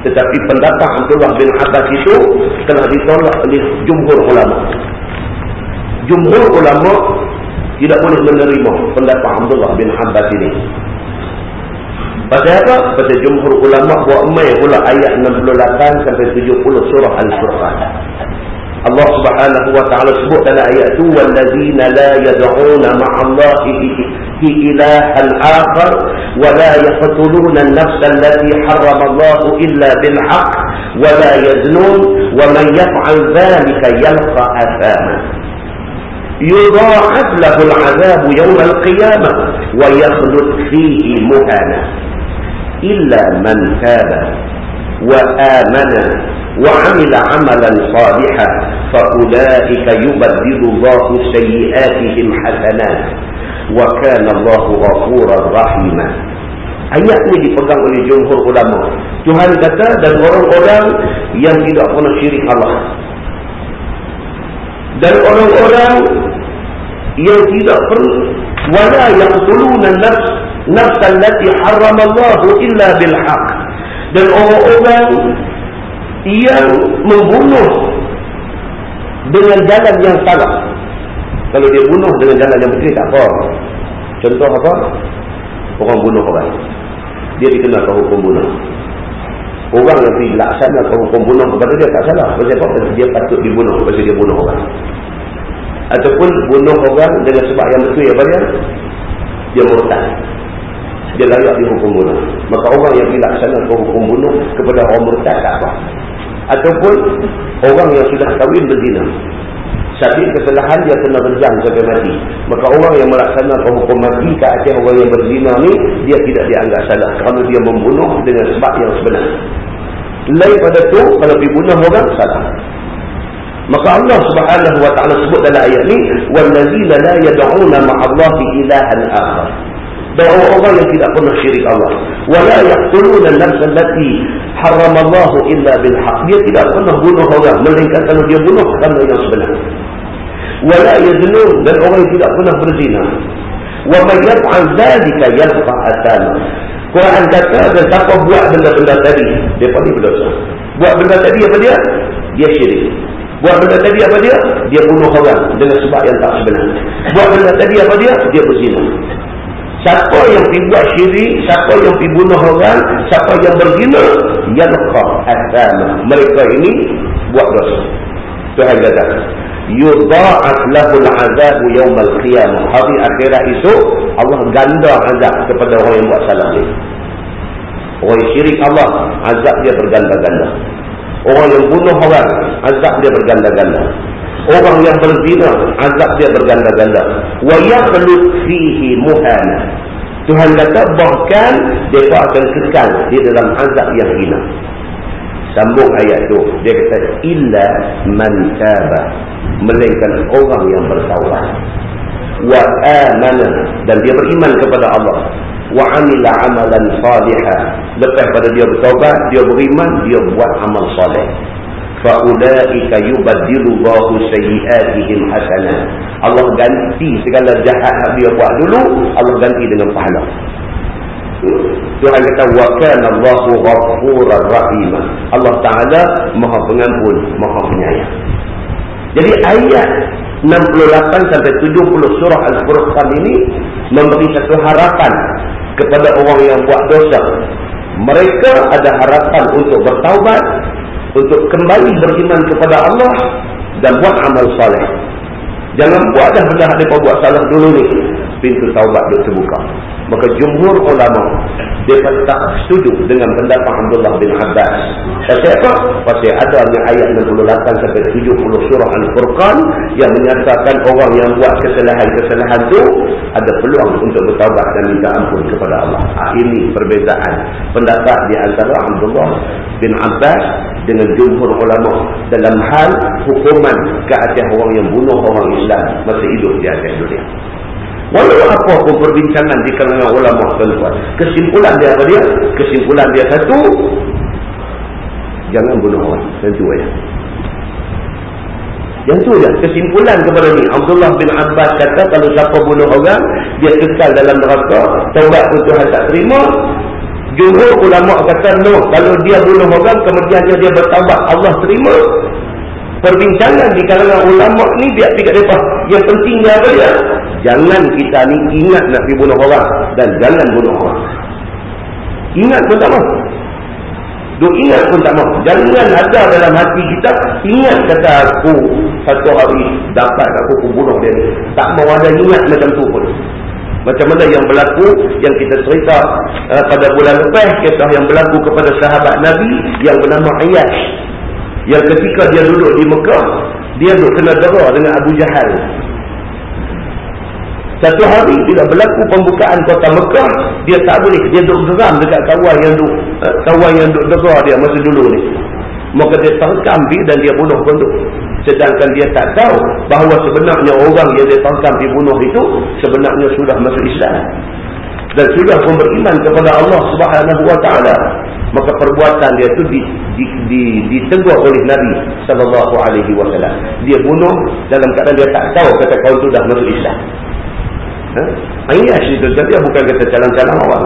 Tetapi pendapat Abdullah bin Abbas itu telah ditolak oleh jumhur ulama. Jumhur ulama tidak boleh menerima pendapat Abdullah bin Abbas ini. Pasal apa? Pasal jumhur ulama buat mai pula ayat 68 sampai 70 surah Al-Furqan. Allah Subhanahu wa taala sebut dalam ayat tu wallazina la yad'una ma'allahi ilahan akhar wa la yaqtuluna an-nafsa allati harrama Allah illa bil haqq wa la yaznun wa man yaf'al dhalika yalqa athama يضاعف العذاب يوم القيامة ويخلد فيه مهانا illa man kaba wa amana wa amila amalan saliha fa ulaika yubaddilu Allahu sayyiatihim hasanat wa kana Allahu ghafuran rahima Ayat ini dipegang oleh jumhur ulama. Tuhan kata dan orang-orang yang tidak pernah syirik Allah. Dan orang-orang yang tidak pernah wala yaqtuluna nafs nafsan allati harrama Allah illa bil haqq. Dan orang-orang yang membunuh dengan jalan yang salah. Kalau dia bunuh dengan jalan yang betul tak apa. Contoh apa? Orang bunuh orang. Dia dikenakan hukum bunuh. Orang yang dilaksanakan hukum bunuh kepada dia tak salah. Sebab? Dia patut dibunuh sebab dia bunuh orang. Ataupun bunuh orang dengan sebab yang betul dia? Dia murtad dia layak dihukum bunuh. Maka orang yang dilaksanakan hukum bunuh kepada orang murtad tak apa. Ataupun orang yang sudah kahwin berzina. Sakit kesalahan dia kena berjang sampai mati. Maka orang yang melaksanakan hukum mati ke atas orang yang berzina ni, dia tidak dianggap salah. Kerana dia membunuh dengan sebab yang sebenar. Lain pada tu, kalau dibunuh orang, salah. Maka Allah Subhanahu wa taala sebut dalam ayat ni wallazina la yad'una ma'allahi ilahan akhar dan orang-orang yang tidak pernah syirik Allah. Wala yaqtuluna an-nafs allati harrama Allah illa bil haqq dia tidak pernah bunuh orang melainkan kalau dia bunuh kerana yang sebenar wala yaznun dan orang yang tidak pernah berzina. Wa man yaf'al dhalika yalqa athama Quran kata dan siapa buat benda-benda tadi dia pasti berdosa. Buat benda tadi apa dia? Dia syirik. Buat benda tadi apa dia? Dia bunuh orang dengan sebab yang tak sebenar buat benda tadi apa dia? Dia berzina Siapa yang pergi buat syirik, siapa yang pergi bunuh orang, siapa yang berzina, yalqa asama. Mereka ini buat dosa. Tuhan kata, yudha'af lahul azabu yawmal qiyamah. Hari akhirat itu Allah ganda azab kepada orang yang buat salah ini. Orang yang syirik Allah, azab dia berganda-ganda. Orang yang bunuh orang, azab dia berganda-ganda. Orang yang berzina, azab dia berganda-ganda. Yakhlut fihi muhana. Tuhan kata bahkan mereka akan kekal di dalam azab yang hina. Sambung ayat tu, dia kata illa man taba, melainkan orang yang bertaubat. Wa amana dan dia beriman kepada Allah. Wa amila amalan salihah. Lepas pada dia bertaubat, dia beriman, dia buat amal soleh faulaika yubaddilullahu sayyi'atihim hasanat Allah ganti segala jahat yang dia buat dulu Allah ganti dengan pahala. Tuhan kata kana Allahu ghafurur rahim Allah taala Maha Pengampun Maha Penyayang. Jadi ayat 68 sampai 70 surah Al-Furqan ini memberi satu harapan kepada orang yang buat dosa. Mereka ada harapan untuk bertaubat untuk kembali beriman kepada Allah dan buat amal saleh. Jangan buat dah benda mereka buat salah dulu ni. Pintu taubat dia terbuka. Maka jumhur ulama dia tak setuju dengan pendapat Abdullah bin Abbas. Pasal apa? Pasal ada ayat 68 sampai 70 surah Al-Furqan yang menyatakan orang yang buat kesalahan-kesalahan tu ada peluang untuk bertaubat dan minta ampun kepada Allah. Ha, ini perbezaan pendapat di antara Abdullah bin Abbas dengan jumhur ulama dalam hal hukuman ke atas orang yang bunuh orang Islam masa hidup di atas dunia. Walau apa pun perbincangan di kalangan ulama tuan-tuan. Kesimpulan dia apa dia? Kesimpulan dia satu. Jangan bunuh orang. Yang tu aja. Yang tu aja. Kesimpulan kepada ni. Abdullah bin Abbas kata kalau siapa bunuh orang. Dia kekal dalam neraka. Taubat pun Tuhan tak terima. Jumhur ulama kata no, kalau dia bunuh orang kemudian dia bertambah Allah terima. Perbincangan di kalangan ulama ni dia tidak depa. Yang pentingnya apa dia? Jangan kita ni ingat nak pergi bunuh orang dan jangan bunuh orang. Ingat pun tak mahu. Duk ingat pun tak mahu. Jangan ada dalam hati kita ingat kata aku satu hari dapat aku bunuh dia. Tak mahu ada ingat macam tu pun. Macam mana yang berlaku yang kita cerita uh, pada bulan lepas kisah yang berlaku kepada sahabat Nabi yang bernama Ayyash. Yang ketika dia duduk di Mekah, dia duduk kena dera dengan Abu Jahal. Satu hari bila berlaku pembukaan kota Mekah, dia tak boleh, dia duduk geram dekat kawan yang duduk, uh, kawan yang duduk dera dia masa dulu ni. Maka dia terkam dan dia bunuh tu. Sedangkan dia tak tahu bahawa sebenarnya orang yang dia tangkap dibunuh itu sebenarnya sudah masuk Islam. Dan sudah pun beriman kepada Allah subhanahu wa ta'ala. Maka perbuatan dia itu ditegur oleh Nabi sallallahu alaihi wasallam. Dia bunuh dalam keadaan dia tak tahu kata kau itu dah masuk Islam. Ha? Ayyash itu dia bukan kata calon-calon orang.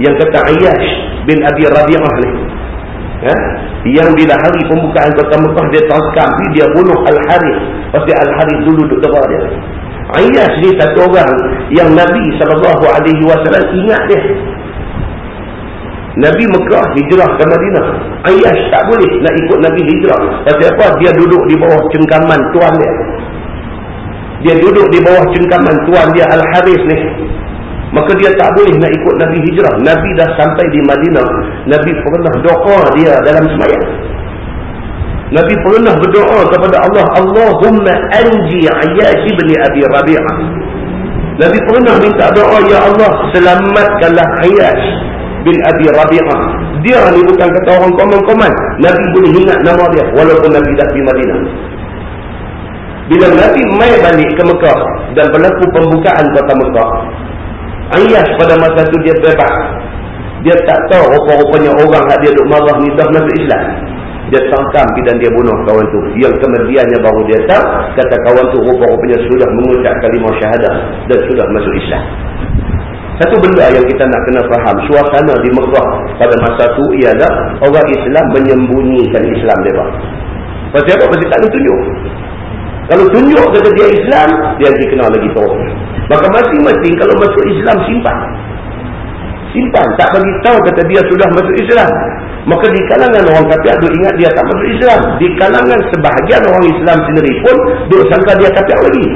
Yang kata Ayyash bin Abi Rabi'ah ni ya? yang bila hari pembukaan kota Mekah dia tangkap dia bunuh Al-Harith pasti Al-Harith dulu duduk depan dia Ayyash ni satu orang yang Nabi SAW ingat dia Nabi Mekah hijrah ke Madinah Ayyash tak boleh nak ikut Nabi hijrah pasal apa dia duduk di bawah cengkaman tuan dia dia duduk di bawah cengkaman tuan dia Al-Harith ni Maka dia tak boleh nak ikut Nabi hijrah. Nabi dah sampai di Madinah. Nabi pernah doa dia dalam semayang. Nabi pernah berdoa kepada Allah. Allahumma anji ayyashi bin Abi Rabi'ah. Nabi pernah minta doa. Ya Allah selamatkanlah ayyash bin Abi Rabi'ah. Dia ni bukan kata orang komen-komen. Nabi boleh ingat nama dia. Walaupun Nabi dah di Madinah. Bila Nabi mai balik ke Mekah dan berlaku pembukaan kota Mekah, Ayas pada masa tu dia bebas. Dia tak tahu rupa-rupanya orang yang dia duduk marah ni dah masuk Islam. Dia tangkap dan dia bunuh kawan tu. Yang kemudiannya baru dia tahu, kata kawan tu rupa-rupanya sudah mengucap kalimah syahadah dan sudah masuk Islam. Satu benda yang kita nak kena faham, suasana di Mekah pada masa tu ialah orang Islam menyembunyikan Islam mereka. Pasal apa? Pasal tak ada tunjuk. Kalau tunjuk kata dia Islam, dia dikenal lagi terus. Maka masing-masing kalau masuk Islam simpan. Simpan. Tak bagi tahu kata dia sudah masuk Islam. Maka di kalangan orang kafir duk ingat dia tak masuk Islam. Di kalangan sebahagian orang Islam sendiri pun duk sangka dia kafir lagi.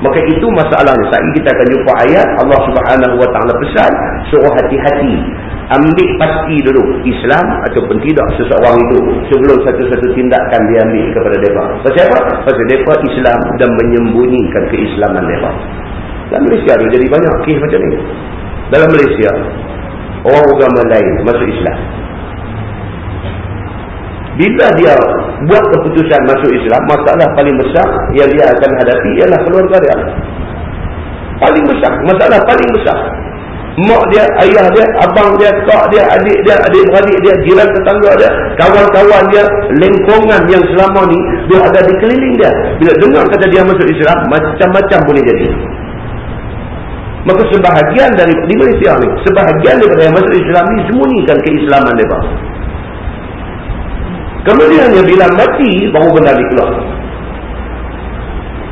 Maka itu masalahnya. Saat kita akan jumpa ayat Allah subhanahu wa ta'ala pesan. Suruh hati-hati ambil pasti dulu Islam ataupun tidak seseorang itu sebelum satu-satu tindakan dia ambil kepada mereka. Pasal apa? Pasal mereka Islam dan menyembunyikan keislaman mereka. Dalam Malaysia ada jadi banyak kes macam ni. Dalam Malaysia, orang agama lain masuk Islam. Bila dia buat keputusan masuk Islam, masalah paling besar yang dia akan hadapi ialah keluarga dia. Paling besar, masalah paling besar mak dia, ayah dia, abang dia, kak dia, adik dia, adik-beradik dia, jiran tetangga dia, kawan-kawan dia, lingkungan yang selama ni dia ada di keliling dia. Bila dengar kata dia masuk Islam, macam-macam boleh jadi. Maka sebahagian dari di Malaysia ni, sebahagian daripada yang masuk Islam ni sembunyikan keislaman mereka. Kemudian bila mati, baru benda ni keluar.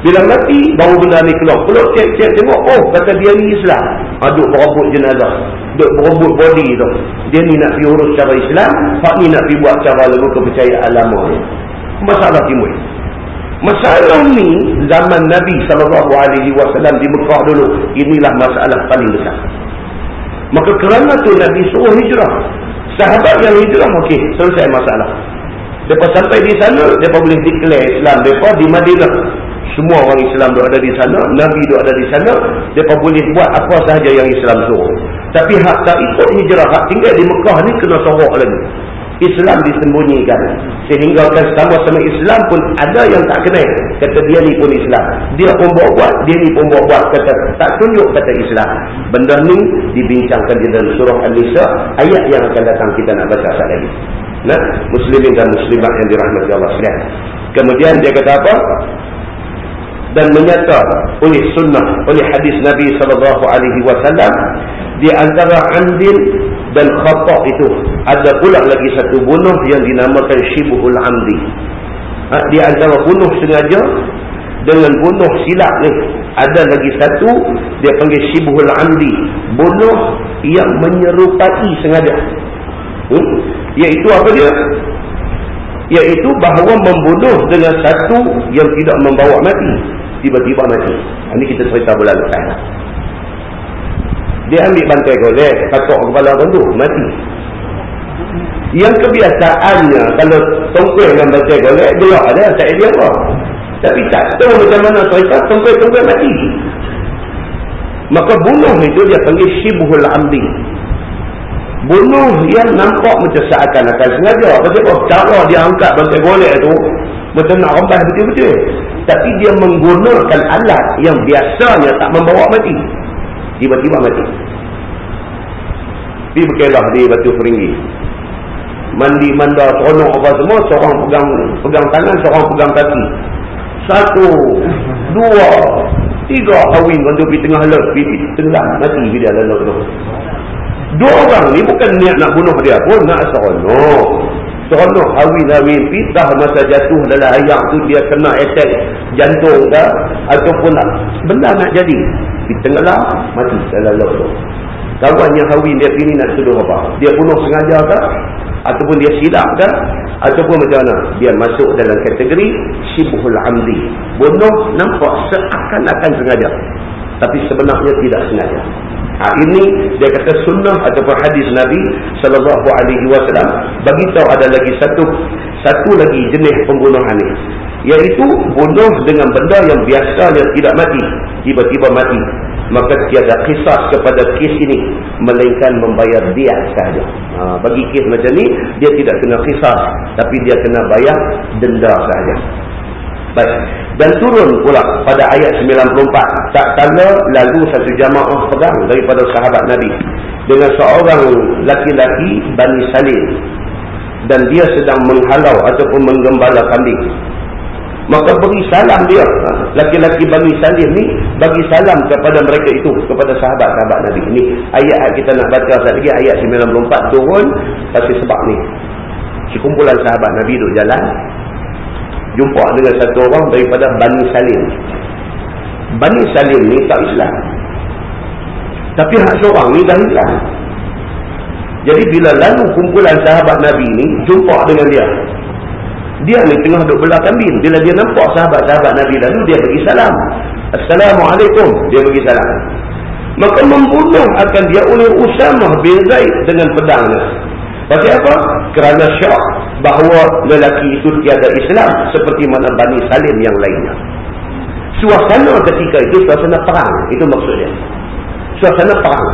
Bila mati, baru benda ni keluar. Keluar cek-cek tengok, oh kata dia ni Islam. Aduk berebut jenazah. Duk berebut body tu. Dia ni nak pergi urus cara Islam. Hak ni nak pergi buat cara lagu kepercayaan lama ni. Masalah timbul. Masalah ni, zaman Nabi SAW di Mekah dulu. Inilah masalah paling besar. Maka kerana tu Nabi suruh hijrah. Sahabat yang hijrah, okey, selesai masalah. Lepas sampai di sana, mereka boleh declare Islam. Mereka di Madinah. Semua orang Islam tu ada di sana. Nabi tu ada di sana. Mereka boleh buat apa sahaja yang Islam suruh. Tapi hak tak ikut hijrah. Hak tinggal di Mekah ni kena sorok lagi. Islam disembunyikan. Sehingga sama-sama Islam pun ada yang tak kenal. Kata dia ni pun Islam. Dia pun buat-buat. Dia ni pun buat-buat. Kata tak tunjuk kata Islam. Benda ni dibincangkan di dalam surah Al-Nisa. Ayat yang akan datang kita nak baca saat lagi. Nah, muslimin dan muslimat yang dirahmati Allah sekalian. Kemudian dia kata apa? Dan menyata oleh sunnah oleh hadis Nabi sallallahu alaihi wasallam di antara andil dan khata' itu ada pula lagi satu bunuh yang dinamakan syibuhul amdi. Ha, di antara bunuh sengaja dengan bunuh silap ni ada lagi satu dia panggil syibuhul amdi bunuh yang menyerupai sengaja. Hmm? iaitu apa dia? Iaitu bahawa membunuh dengan satu yang tidak membawa mati tiba-tiba mati. Ini kita cerita bulan lepas dia ambil bantai golek katok kepala tu mati. Yang kebiasaannya kalau tongkuih dengan bantai golek gelap ada tak dia apa. Tapi tak tahu macam mana cerita tongkuih-tongkuih mati. Maka bunuh itu dia panggil syibuhul amdi. Bunuh yang nampak macam seakan-akan sengaja. Apa? Cara dia angkat bantai golek tu macam nak rembas betul-betul tapi dia menggunakan alat yang biasanya tak membawa mati. Tiba-tiba mati. Pergi berkelah di batu peringgi. Mandi manda seronok apa semua seorang pegang pegang tangan seorang pegang kaki. Satu dua tiga kahwin kan tu pergi tengah laut pergi tengah mati bila laut tu. Dua orang ni bukan niat nak bunuh dia pun nak seronok seronok hawin-hawin pitah masa jatuh dalam ayak tu dia kena attack jantung ke ataupun benda nak jadi. Di tengah mati dalam laut tu. Kawan yang hawin dia pilih nak tuduh apa? Dia bunuh sengaja ke ataupun dia silap ke ataupun macam mana? Dia masuk dalam kategori syibuhul amdi. Bunuh nampak seakan-akan sengaja. Tapi sebenarnya tidak sengaja Ha, ini dia kata sunnah ataupun hadis Nabi sallallahu alaihi wasallam. Bagi tahu ada lagi satu satu lagi jenis pembunuhan ini. Iaitu bunuh dengan benda yang biasanya tidak mati tiba-tiba mati. Maka tiada kisah kepada kes ini melainkan membayar dia sahaja. Ha, bagi kes macam ni dia tidak kena kisah tapi dia kena bayar denda sahaja. Baik. Dan turun pula pada ayat 94. Tak kala lalu satu jamaah pegang daripada sahabat Nabi. Dengan seorang laki-laki Bani Salim. Dan dia sedang menghalau ataupun menggembala kambing. Maka beri salam dia. Laki-laki Bani Salim ni bagi salam kepada mereka itu. Kepada sahabat-sahabat Nabi. Ini ayat kita nak baca lagi. Ayat 94 turun. Pasal sebab ni. Sekumpulan sahabat Nabi duduk jalan jumpa dengan satu orang daripada Bani Salim. Bani Salim ni tak Islam. Tapi hak seorang ni dah Islam. Jadi bila lalu kumpulan sahabat Nabi ni jumpa dengan dia. Dia ni tengah duduk belah kambing. Bila dia nampak sahabat-sahabat Nabi lalu dia bagi salam. Assalamualaikum. Dia bagi salam. Maka membunuh akan dia oleh Usamah bin Zaid dengan pedangnya. Pasal apa? Kerana syok bahawa lelaki itu tiada Islam seperti mana Bani Salim yang lainnya. Suasana ketika itu suasana perang. Itu maksudnya. Suasana perang.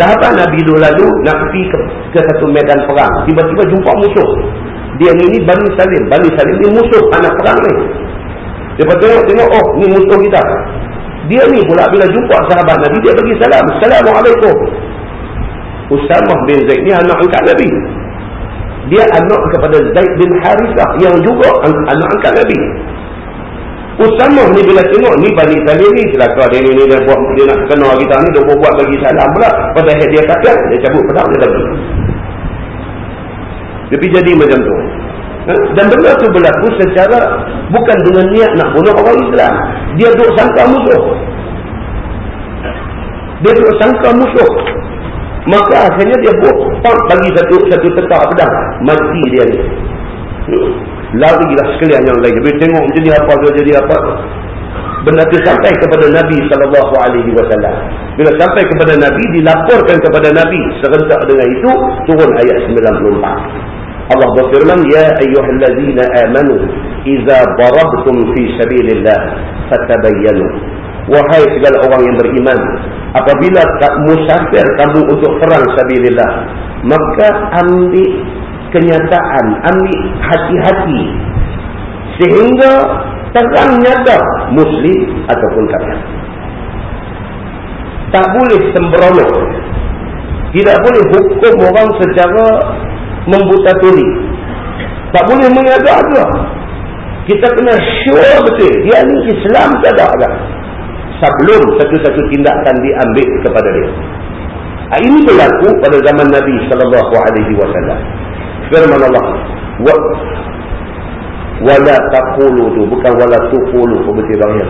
Sahabat Nabi dulu lalu nak pergi ke, ke satu medan perang. Tiba-tiba jumpa musuh. Dia ni Bani Salim. Bani Salim ni musuh anak perang ni. Dia tengok-tengok, oh ni musuh kita. Dia ni pula bila jumpa sahabat Nabi, dia bagi salam. Assalamualaikum. Usamah bin Zaid ni anak angkat Nabi. Dia anak kepada Zaid bin Harithah yang juga anak angkat Nabi. Usamah ni bila tengok ni Bani Salim ni celaka dia ni, ni dia buat dia nak kenal kita ni dia buat bagi salam pula. Padahal dia kata dia cabut pedang dia bagi. Tapi jadi macam tu. Ha? Dan benda tu berlaku secara bukan dengan niat nak bunuh orang Islam. Dia duk sangka musuh. Dia duk sangka musuh. Maka akhirnya dia buat bagi satu satu tetak pedang. Mati dia ni. Larilah sekalian yang lain. Bila tengok jadi apa, dia jadi apa. Benda itu sampai kepada Nabi SAW. Bila sampai kepada Nabi, dilaporkan kepada Nabi. Serentak dengan itu, turun ayat 94. Allah berfirman, Ya ayyuhallazina amanu, Iza barabtum fi sabilillah, fatabayyanu. Wahai segala orang yang beriman, apabila tak musafir kamu untuk perang sabilillah maka ambil kenyataan ambil hati-hati. Sehingga terang nyata muslim ataupun kafir. Tak boleh sembrono. Tidak boleh hukum orang secara membuta tuli tak boleh mengagak-agak kita kena sure betul dia ni Islam tak ada sebelum satu-satu tindakan diambil kepada dia. Ha, ini berlaku pada zaman Nabi sallallahu alaihi wasallam. Firman Allah, wa wala taqulu tu bukan wala tuqulu seperti bahaya.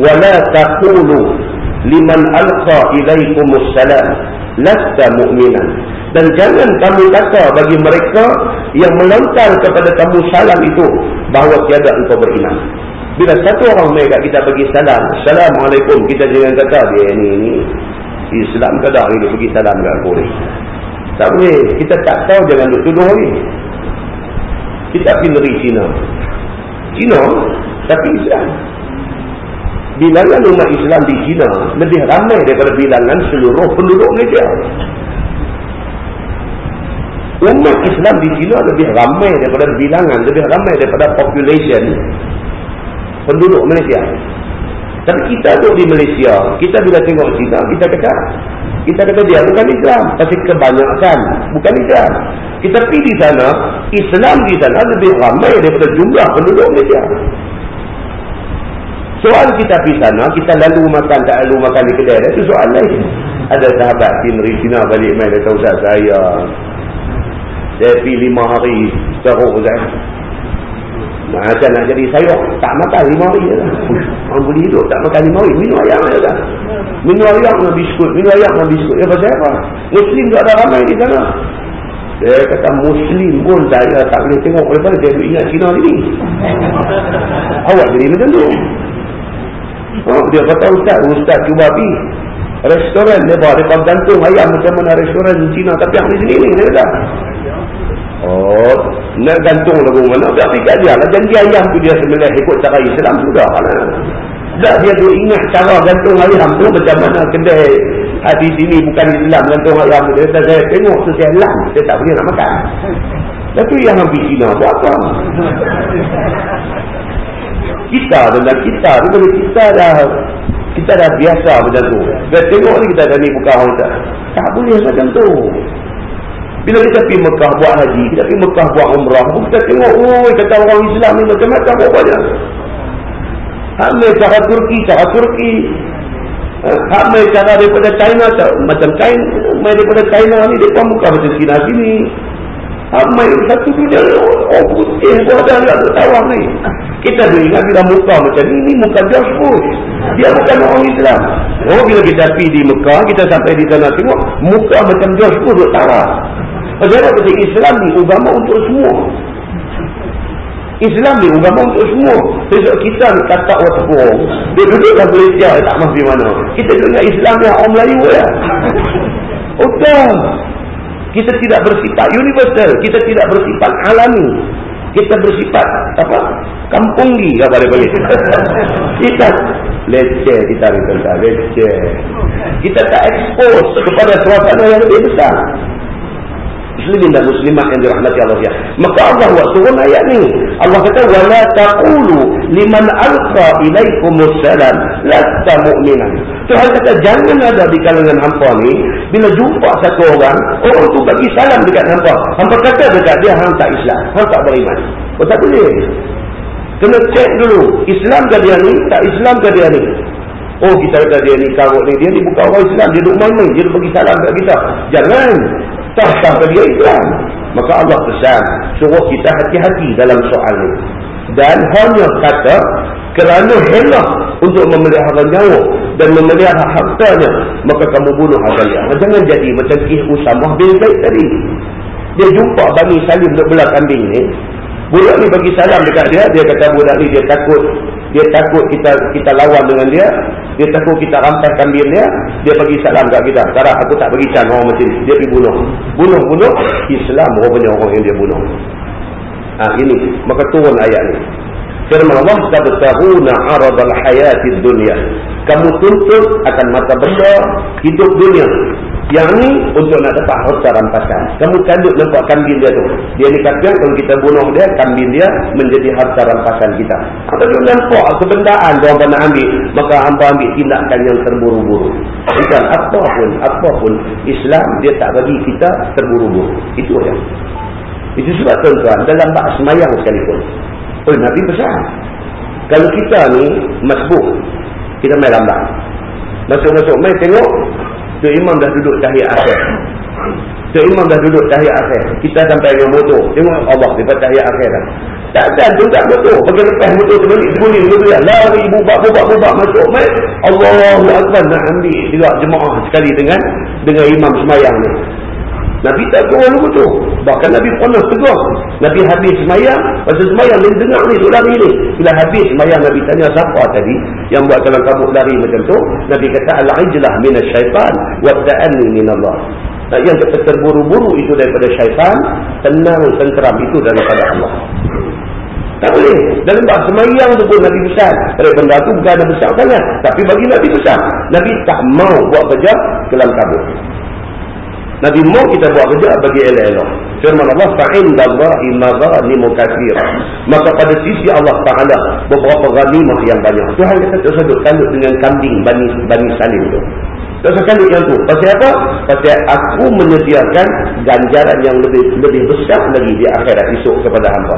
Wala taqulu liman alqa ilaikumus salam lasta mu'minan. Dan jangan kamu kata bagi mereka yang melontar kepada kamu salam itu bahawa tiada engkau beriman. Bila satu orang mereka kita bagi salam, Assalamualaikum, kita jangan kata dia ni ni Islam ke dah dia bagi salam ke aku ni. Tak boleh, kita tak tahu jangan duduk tuduh ni. Kita pergi negeri Cina. Cina, tapi Islam. Bilangan umat Islam di Cina lebih ramai daripada bilangan seluruh penduduk Malaysia. Umat Islam di Cina lebih ramai daripada bilangan, lebih ramai daripada population penduduk Malaysia. Tapi kita duduk di Malaysia, kita bila tengok Cina, kita kata, kita kata dia bukan Islam. Tapi kebanyakan, bukan Islam. Kita pergi di sana, Islam di sana lebih ramai daripada jumlah penduduk Malaysia. Soal kita pergi sana, kita lalu makan, tak lalu makan di kedai, itu soal lain. Ada sahabat negeri Cina balik main, dia tahu saya. Saya pergi lima hari, teruk saya. Macam nak jadi sayur, tak makan lima hari je lah. Orang boleh hidup, tak makan lima hari. Minum ayam je lah. Minum ayam dengan biskut. Minum ayam dengan biskut. Ya pasal apa? Muslim tu ada ramai di sana. Dia kata Muslim pun saya tak boleh tengok. Oleh mana dia ingat Cina ni. Awak jadi macam tu. Oh, dia kata Ustaz, Ustaz cuba pergi. Restoran dia bawa, dia gantung ayam macam mana restoran Cina. Tapi yang di sini ni, dia kata. Oh, nak gantung lagu mana? Biar kat dia lah. Janji ayam tu dia sebenarnya ikut cara Islam sudah lah. Tak dia tu ingat cara gantung ayam tu macam mana kedai di sini bukan Islam gantung ayam tu. Dia saya tengok tu saya lang. Saya tak boleh nak makan. Tapi yang ambil Cina buat apa? Kita dengan kita boleh kita dah kita dah biasa macam tu. Dia tengok ni kita dah ni bukan orang tak. Tak boleh macam tu. Bila kita pergi Mekah buat haji, kita pergi Mekah buat umrah, kita tengok, oh, kata orang Islam ni macam-macam rupanya. Hamil cara Turki, cara Turki. Hamil cara daripada China, macam China. Hamil daripada China ni, dia pun muka macam China sini. Hamil satu dunia, oh putih pun ada yang tawang ni. Kita tu ingat bila muka macam ni, ni muka George Bush. Dia bukan orang Islam. Oh, bila kita pergi di Mekah, kita sampai di sana tengok, muka macam George Bush tawang. Sebab apa Islam ni agama untuk semua. Islam ni agama untuk semua. Sebab kita kata waktu bohong. Dia duduk dalam Malaysia, tak mahu mana. Kita dengar Islam ni orang Melayu ya. Betul. Kita tidak bersifat universal. Kita tidak bersifat alami. Kita bersifat apa? Kampung ni apa dia panggil. kita leceh kita ni leceh. Kita tak expose kepada suasana yang lebih besar muslimin dan muslimat yang dirahmati Allah ya. Maka Allah buat turun ayat ni. Allah kata wala taqulu liman alqa ilaikumus salam lasta mu'minan. Tuhan kata jangan ada di kalangan hangpa ni bila jumpa satu orang, orang tu bagi salam dekat hangpa. Hangpa kata dekat dia hang tak Islam, hang tak beriman. Oh tak boleh. Kena cek dulu, Islam ke dia ni, tak Islam ke dia ni. Oh kita kata dia ni karut ni, dia ni bukan orang Islam, dia duduk main-main, dia duduk bagi salam dekat kita. Jangan sah-sah dia Islam. Maka Allah pesan, suruh kita hati-hati dalam soal ini. Dan hanya kata, kerana hendak untuk memelihara nyawa dan memelihara hartanya, maka kamu bunuh harta dia. Jangan jadi macam kih Usamah bin Zaid tadi. Dia jumpa Bani Salim untuk belah kambing ni. Budak ni bagi salam dekat dia, dia kata budak ni dia takut dia takut kita kita lawan dengan dia. Dia takut kita rampas kambing dia. Dia bagi salam kat kita sekarang aku tak bagi can orang macam ni. Dia pergi bunuh. Bunuh-bunuh Islam rupanya orang yang dia bunuh. Ha, ini. Maka turun ayat ni. Firman Allah tabtahuna aradal hayatid dunya. Kamu tuntut akan mata benda hidup dunia yang ni untuk nak dapat harta rampasan. Kamu kandut nampak kambing dia tu. Dia ni kata kalau kita bunuh dia, kambing dia menjadi harta rampasan kita. Kalau nampak kebendaan dia orang nak ambil, maka hamba ambil tindakan yang terburu-buru. Bukan apa pun, apa pun Islam dia tak bagi kita terburu-buru. Itu dia. Itu sebab tuan-tuan, dalam bak semayang sekalipun. Oh Nabi pesan. Kalau kita ni masbuk, kita main lambat. Masuk-masuk main tengok, Tok Imam dah duduk tahiyat akhir. Tok Imam dah duduk tahiyat akhir. Kita sampai dengan motor. Tengok Allah lepas tahiyat akhir dah. Tak ada juga motor. Bagi lepas motor tu balik kuning tu dia. Lari bubak bubak bubak masuk mai. Allahu akbar nak ambil juga jemaah sekali dengan dengan imam semayang ni. Nabi tak keluar lupa tu. Bahkan Nabi pernah tegur. Nabi habis semayang. Masa semayang dia dengar ni tu lari ni. Bila habis semayang Nabi tanya siapa tadi. Yang buat kalau kabut lari macam tu. Nabi kata al-ijlah minas syaitan. Wadda'anni minallah. Nah, yang terburu-buru itu daripada syaitan. Tenang, tenteram itu daripada Allah. Tak boleh. Dalam bahasa semayang tu pun Nabi besar. Dari benda tu bukan ada besar sangat. Tapi bagi Nabi besar. Nabi tak mau buat kerja kelam kabut. Nabi mau kita buat kerja bagi elok-elok. Firman Allah, fa'indallahi mazalimu kathira. Maka pada sisi Allah Ta'ala, beberapa ghanimah yang banyak. Tuhan kata tersebut kalut dengan kambing Bani, Bani Salim tu. Tersebut kalut yang tu. Pasal apa? Pasal aku menyediakan ganjaran yang lebih lebih besar lagi di akhirat esok kepada hamba.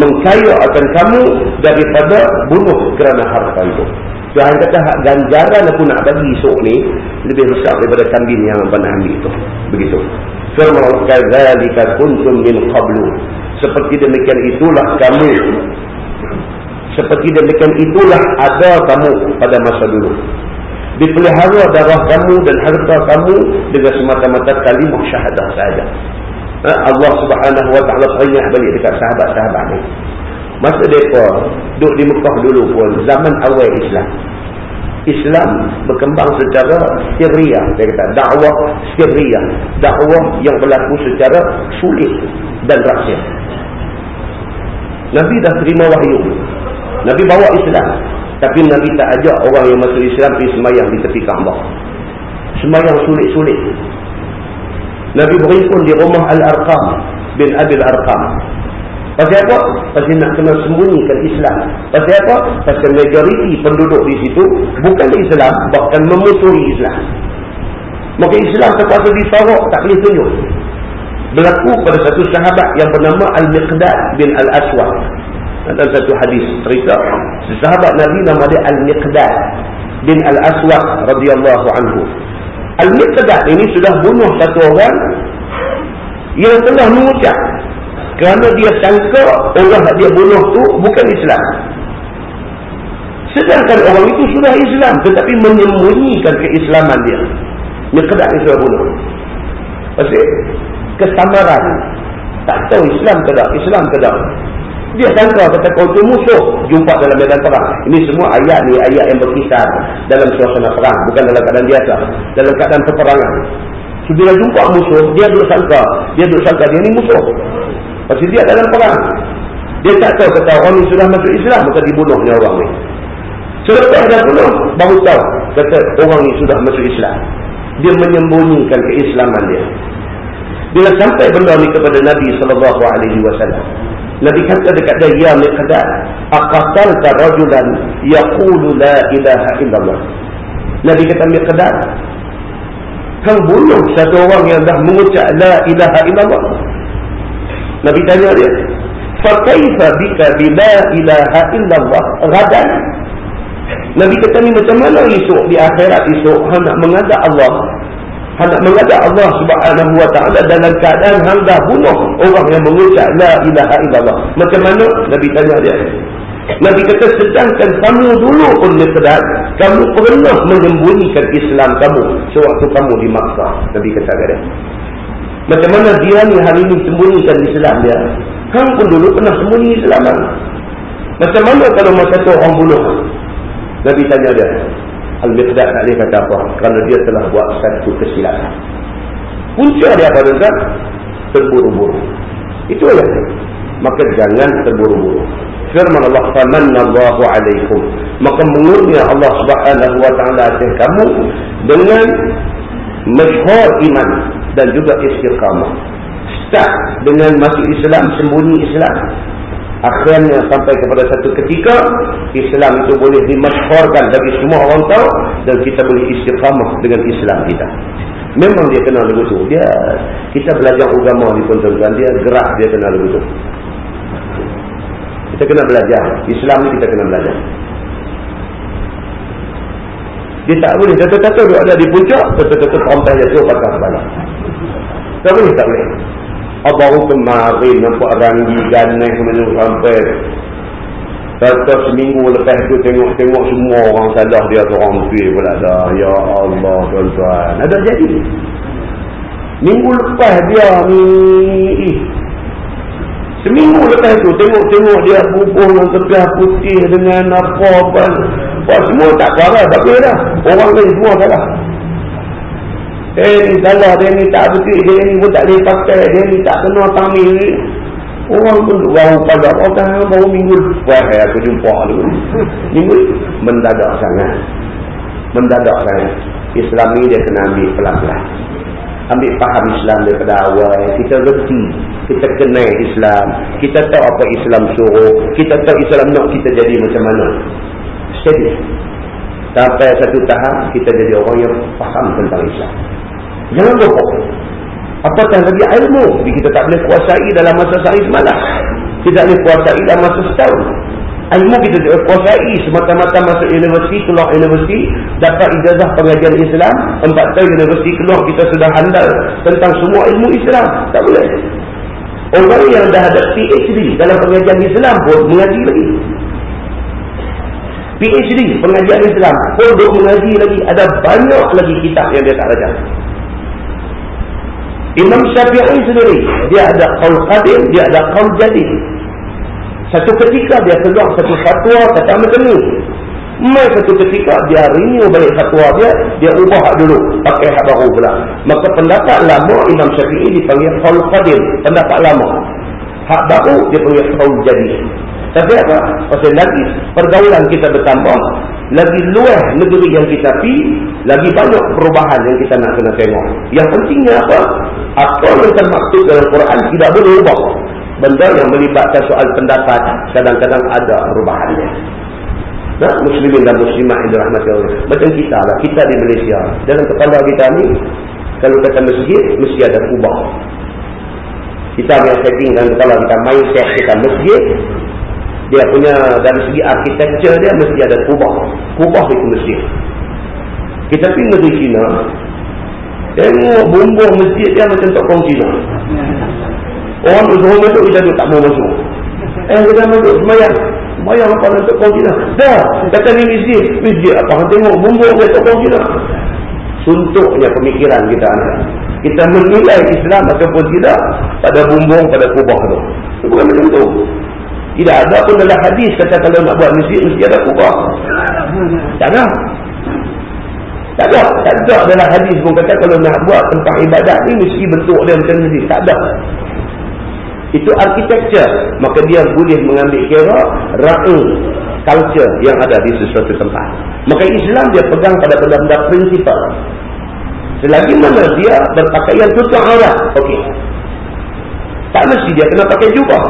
Mengkaya akan kamu daripada bunuh kerana harta itu. Tuhan kata hak ganjaran aku nak bagi esok ni lebih besar daripada kambing yang abang ambil itu. Begitu. Firman kadzalika kuntum min qablu. Seperti demikian itulah kamu. Seperti demikian itulah ada kamu pada masa dulu. Dipelihara darah kamu dan harta kamu dengan semata-mata kalimah syahadah saja. Ha, Allah Subhanahu wa taala peringat balik dekat sahabat-sahabat ni. Masa mereka duduk di Mekah dulu pun zaman awal Islam. Islam berkembang secara sirriyah. Saya kata dakwah sirriyah. Dakwah yang berlaku secara sulit dan rahsia. Nabi dah terima wahyu. Nabi bawa Islam. Tapi Nabi tak ajak orang yang masuk Islam pergi semayang di tepi Kaabah. Semayang sulit-sulit. Nabi berhimpun di rumah Al-Arqam bin Abil Arqam. Pasal apa? Pasal nak kena sembunyikan Islam. Pasal apa? Pasal majoriti penduduk di situ bukan Islam, bahkan memusuhi Islam. Maka Islam terpaksa disorok, tak boleh tunjuk. Berlaku pada satu sahabat yang bernama Al-Miqdad bin Al-Aswad. Dalam satu hadis cerita, sahabat Nabi nama dia Al-Miqdad bin Al-Aswad radhiyallahu anhu. Al-Miqdad ini sudah bunuh satu orang yang telah mengucap kerana dia sangka orang dia bunuh tu bukan Islam. Sedangkan orang itu sudah Islam tetapi menyembunyikan keislaman dia. Dia sudah bunuh. Pasal kesamaran. Tak tahu Islam ke tak, Islam ke tak. Dia sangka kata kau tu musuh jumpa dalam medan perang. Ini semua ayat ni ayat yang berkisar dalam suasana perang. Bukan dalam keadaan biasa. Dalam keadaan peperangan. Bila jumpa musuh, dia duduk sangka. Dia duduk sangka dia ni musuh. Pasal dia dalam perang. Dia tak tahu kata orang ni sudah masuk Islam. Maka dibunuhnya orang ni. Selepas dah bunuh, baru tahu. Kata orang ni sudah masuk Islam. Dia menyembunyikan keislaman dia. Bila sampai benda ni kepada Nabi SAW. Nabi kata dekat dia, Ya miqdad, aqatalta rajulan yaqulu la ilaha illallah. Nabi kata miqdad, kau bunuh satu orang yang dah mengucap la ilaha illallah. Nabi tanya dia, "Fakaifa bika bila ilaha illallah ghadan?" Nabi kata ni macam mana esok di akhirat esok hang nak mengajak Allah? Hang nak mengajak Allah subhanahu wa ta'ala dalam keadaan hang dah bunuh orang yang mengucap la ilaha illallah. Macam mana? Nabi tanya dia. Nabi kata sedangkan kamu dulu pun mesedar kamu pernah menyembunyikan Islam kamu sewaktu kamu di Makkah. Nabi kata dia macam mana dia ni hari ini sembunyikan Islam dia. Hang pun dulu pernah sembunyi Islam. Macam mana kalau masa tu orang bunuh? Nabi tanya dia. Al-Miqdad tak boleh kata apa. Kerana dia telah buat satu kesilapan. Punca dia apa tuan Terburu-buru. Itu ya. Maka jangan terburu-buru. Firman Allah famanna Allahu alaikum. Maka mengurnia Allah Subhanahu wa taala kamu dengan masyhur iman dan juga istiqamah. Start dengan masuk Islam, sembunyi Islam. Akhirnya sampai kepada satu ketika, Islam itu boleh dimasyhorkan bagi semua orang tahu dan kita boleh istiqamah dengan Islam kita. Memang dia kenal tu. Dia, kita belajar agama ni pun tuan dia gerak dia kenal tu. Kita kena belajar. Islam ni kita kena belajar. Dia tak boleh. Tata-tata dia ada di puncak. Tata-tata terampai jatuh patah kepala. Tak boleh, tak boleh. Abang kemarin nampak ranggi ganai menuju sampai. Tata seminggu lepas tu tengok-tengok semua orang salah dia orang feel pula dah. Ya Allah tuan-tuan. Ada jadi. Minggu lepas dia ni. Seminggu lepas tu tengok-tengok dia bubuh dengan tepiah putih dengan apa-apa. Wah semua tak tak boleh dah. Orang lain semua salah. Eh ni salah dia ni tak betul dia ni pun tak boleh pakai dia ni tak kena ni. Orang pun baru pada orang baru minggu lepas eh, aku jumpa tu. Minggu mendadak sangat. Mendadak sangat. Islam dia kena ambil pelan-pelan ambil faham Islam daripada awal. Kita reti kita kenal Islam. Kita tahu apa Islam suruh. Kita tahu Islam nak kita jadi macam mana. Steady. Sampai satu tahap kita jadi orang yang faham tentang Islam. Jangan lupa. Apatah lagi ilmu? Kita tak boleh kuasai dalam masa sehari semalam. Kita boleh kuasai dalam masa setahun ilmu kita kuasai semata-mata masuk universiti, keluar universiti, dapat ijazah pengajian Islam, empat tahun universiti keluar kita sudah handal tentang semua ilmu Islam. Tak boleh. Orang yang dah ada PhD dalam pengajian Islam pun mengaji lagi. PhD pengajian Islam pun duk mengaji lagi. Ada banyak lagi kitab yang dia tak baca. Imam Syafi'i sendiri, dia ada qaul qadim, dia ada qaul jadid. Satu ketika dia keluar satu fatwa kata macam ni. Mai satu ketika dia renew balik fatwa dia, dia ubah dulu pakai hak baru pula. Maka pendapat lama Imam Syafi'i dipanggil qaul qadim, pendapat lama. Hak baru dia panggil qaul jadi. Tapi apa? Pasal lagi pergaulan kita bertambah, lagi luas negeri yang kita pi, lagi banyak perubahan yang kita nak kena tengok. Yang pentingnya apa? Apa yang termaktub dalam Quran tidak boleh ubah benda yang melibatkan soal pendapat kadang-kadang ada perubahannya. Nah, muslimin dan muslimah yang dirahmati Allah. Macam kita lah, kita di Malaysia. Dalam kepala kita ni kalau kata masjid, mesti ada kubah. Kita punya setting dalam kepala kita mindset kita masjid dia punya dari segi architecture dia mesti ada kubah. Kubah itu masjid. Kita pergi negeri China tengok bumbung masjid dia macam tokong China Orang tu suruh masuk, kita tu tak mau masuk. Eh, kita masuk semayang. Semayang apa nak tok kau Cina? Dah, kata ni masjid. Masjid apa? Tengok bumbung dia tok kau Cina. Suntuknya pemikiran kita anak. Kita menilai Islam ataupun tidak pada bumbung, pada kubah tu. Itu bukan macam tu. Tidak ada pun dalam hadis kata kalau nak buat masjid, mesti ada kubah. Tak ada. Tak ada. Tak ada dalam hadis pun kata kalau nak buat tempat ibadat ni, mesti bentuk dia macam ni. Tak ada itu architecture maka dia boleh mengambil kira ra'i culture yang ada di sesuatu tempat. Maka Islam dia pegang pada benda-benda prinsipal. Selagi mana dia berpakaian tutup aurat okey. Tak mesti dia kena pakai jubah.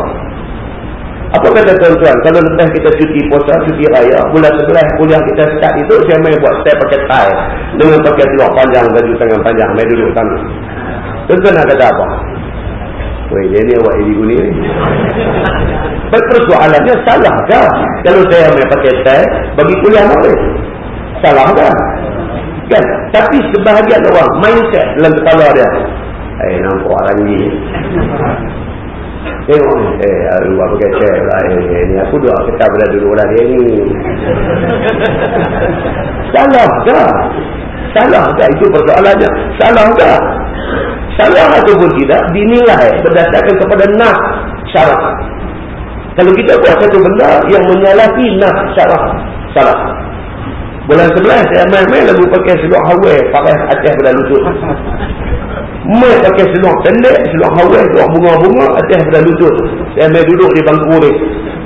Apa kata tuan-tuan? Kalau lepas kita cuti puasa cuti raya bulan sebelah kuliah kita start itu saya main buat saya pakai tie. Dengan pakai seluar panjang baju tangan panjang main duduk sana. Tuan-tuan nak kata apa Weh, dia ni awak ini guni ni. Persoalannya salah kah? Kalau saya main pakai tag, bagi kuliah boleh. Salah kah? Kan? Tapi sebahagian orang, mindset dalam kepala dia. Eh, nampak orang ni. Tengok ni. Eh, aku buat pakai tag lah. Eh, ni aku doa kita pada dulu lah dia ni. Salah kah? Salah kah? Itu persoalannya. Salah kah? Salah ataupun tidak. Dinilai berdasarkan kepada nas syarak kalau kita buat satu benda yang menyalahi nas syarak salah. Bulan sebelah saya main-main lagu pakai seluar hawa pakai atas pada lutut main pakai seluar pendek seluar hawa seluar bunga-bunga atas pada lutut saya main duduk di bangku ni.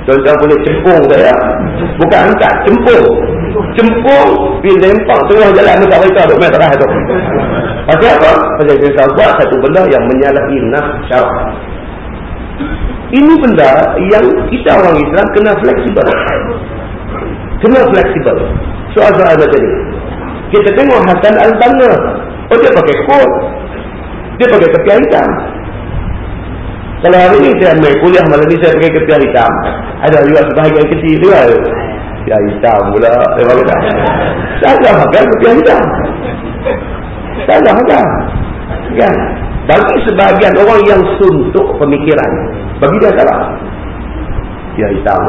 Tuan-tuan boleh cempung saya bukan angkat cempung. Cempung pergi lempang tengah jalan dekat mereka duk main terah tu pasal apa? pasal kita buat satu benda yang menyalahi nas syarak ini benda yang kita orang Islam kena fleksibel. Kena fleksibel. Soal-soal macam ni. Kita tengok Hasan Al-Banna. Oh dia pakai kot. Dia pakai kepiah hitam. Kalau hari ni saya main kuliah malam ni saya pakai kepiah hitam. Ada juga sebahagian kecil juga. Rupiah hitam pula. Salah kan rupiah hitam. Salah kan? Kan? Bagi sebahagian orang yang suntuk pemikiran. Bagi dia salah. Rupiah hitam.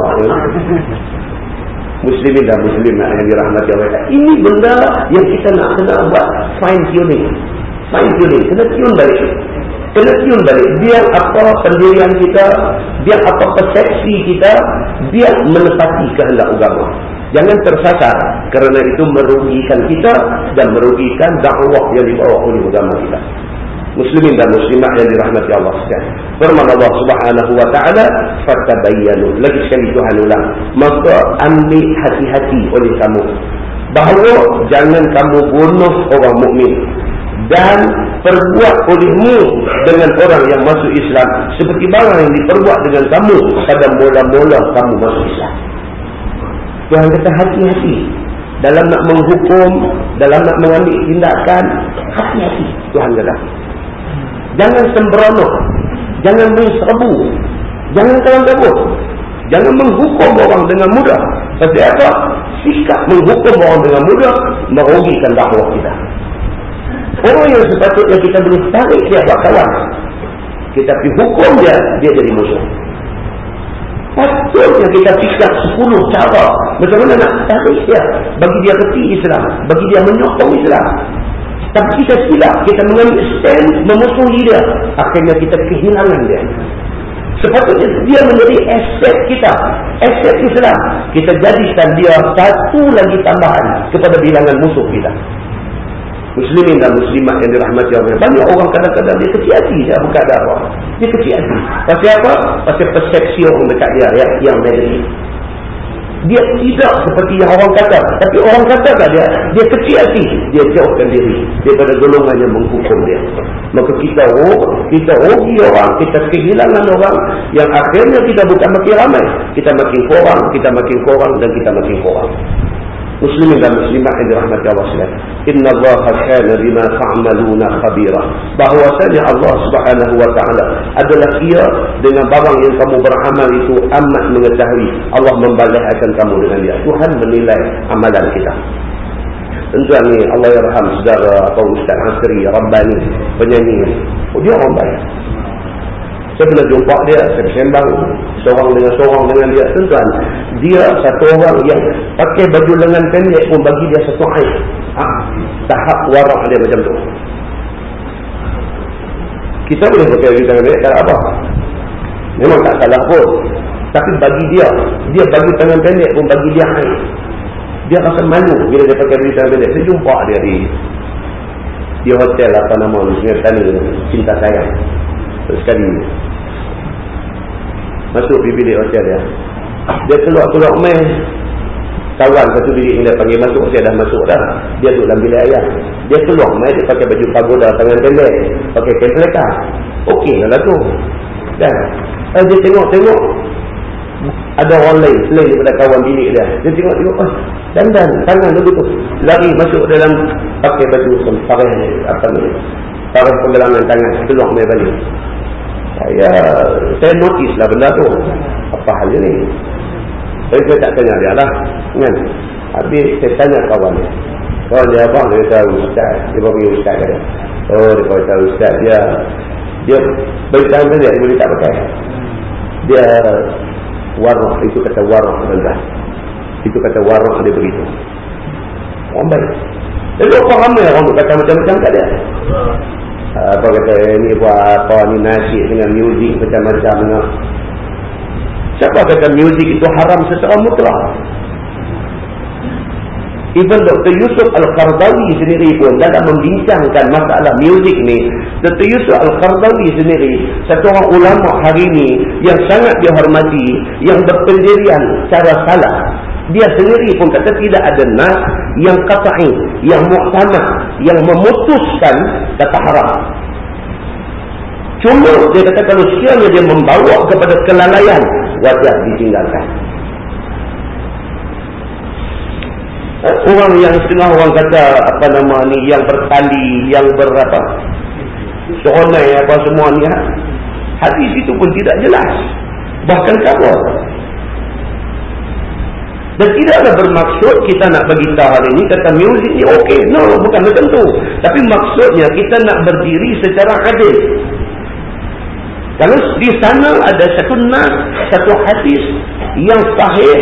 Muslimin dan muslimat yang dirahmati Allah. Ini benda yang kita nak kena buat fine tuning. Fine tuning. Kena tune balik. Kena tune balik. Biar apa pendirian kita, biar apa persepsi kita, biar menepati kehendak agama. Jangan tersasar kerana itu merugikan kita dan merugikan dakwah yang dibawa oleh agama kita muslimin dan muslimat yang dirahmati Allah sekalian. Firman Allah Subhanahu wa taala, "Fatabayyanu." Lagi sekali Tuhan ulang, maka ambil hati-hati oleh kamu bahawa jangan kamu bunuh orang mukmin dan perbuat olehmu dengan orang yang masuk Islam seperti barang yang diperbuat dengan kamu pada mula-mula kamu masuk Islam. Tuhan kata hati-hati dalam nak menghukum, dalam nak mengambil tindakan, hati-hati Tuhan kata. Jangan sembrono. Jangan serbu. Jangan kalang kabut. Jangan menghukum orang dengan mudah. Sebab apa? Sikap menghukum orang dengan mudah merugikan dakwah kita. Orang yang sepatutnya kita boleh tarik dia buat kawan. Kita pergi hukum dia, dia jadi musuh. Patutnya kita fikir sepuluh cara. Macam mana nak tarik dia. Bagi dia kerti Islam. Bagi dia menyokong Islam. Tapi kita silap, kita mengambil stand memusuhi dia. Akhirnya kita kehilangan dia. Sepatutnya dia menjadi aset kita. Aset Islam. Kita jadikan dia satu lagi tambahan kepada bilangan musuh kita. Muslimin dan muslimat yang dirahmati Allah. Banyak orang kadang-kadang dia kecil hati dia bukan dakwah. Dia kecil hati. Pasal apa? Pasal persepsi orang dekat dia ya, yang negatif dia tidak seperti yang orang kata tapi orang kata tak dia dia kecil hati dia jauhkan diri daripada golongan yang menghukum dia maka kita oh kita rugi orang kita kehilangan orang yang akhirnya kita bukan makin ramai kita makin kurang kita makin kurang dan kita makin kurang Muslimin dan muslimat yang dirahmati Allah sekalian. Inna Allah kana bima ta'maluna khabira. Bahwasanya Allah Subhanahu wa taala adalah ia dengan barang yang kamu beramal itu amat mengetahui. Allah membalaskan kamu dengan dia. Tuhan menilai amalan kita. Tuan ni Allah yarham saudara atau Ustaz Asri Rabbani penyanyi. Oh, dia orang baik. Saya pernah jumpa dia, saya bersembang seorang dengan seorang dengan dia. Tuan, dia satu orang yang pakai baju lengan pendek pun bagi dia satu air. Ha? Tahap warak dia macam tu. Kita boleh pakai baju lengan pendek, tak apa. Memang tak salah pun. Tapi bagi dia, dia bagi tangan pendek pun bagi dia air. Dia rasa malu bila dia pakai baju tangan pendek. Saya jumpa dia di di hotel apa nama, Cinta Sayang. Sekali Masuk di bilik hotel dia. Dia keluar-keluar main. Kawan satu bilik dia panggil masuk. Saya dah masuk dah. Dia duduk dalam bilik ayah. Dia keluar main. Dia pakai baju pagoda tangan pendek. Pakai kempleka. Okey lah tu. Dan eh, dia tengok-tengok. Ada orang lain selain daripada kawan bilik dia. Dia tengok-tengok. Oh, dan dan tangan dulu tu. Lari masuk dalam pakai baju parah apa ni. Parah penggelangan tangan. Keluar main balik saya saya notice lah benda tu. Apa hal ni? Saya saya tak tanya dia lah. Kan? Habis saya tanya kawan dia. Kawan dia abang dia tahu ustaz. Dia panggil ustaz dia. Oh dia tahu ustaz. Dia dia bagi tangan dia dia boleh tak pakai. Dia warna itu kata warna benda. Itu kata warna dia begitu. Orang baik. Jadi apa ramai orang kata macam-macam kat dia apa kata ni buat apa ni nasi dengan muzik macam-macam. Siapa kata muzik itu haram secara mutlak? Even Dr. Yusuf Al-Qardawi sendiri pun dalam membincangkan masalah muzik ni, Dr. Yusuf Al-Qardawi sendiri, satu orang ulama hari ini yang sangat dihormati, yang berpendirian cara salah, dia sendiri pun kata tidak ada nas yang kata'i, yang muhtamad, yang memutuskan kata haram. Cuma dia kata kalau sekiranya dia membawa kepada kelalaian, wajah ditinggalkan. Orang yang setengah orang kata apa nama ni yang bertali, yang berapa? Seronai apa semua ni. Ha? Hadis itu pun tidak jelas. Bahkan kabar Dan tidak ada bermaksud kita nak beritahu hari ini kata muzik ni okey. No, bukan macam tu. Tapi maksudnya kita nak berdiri secara adil. Kalau di sana ada satu nas, satu hadis yang sahih,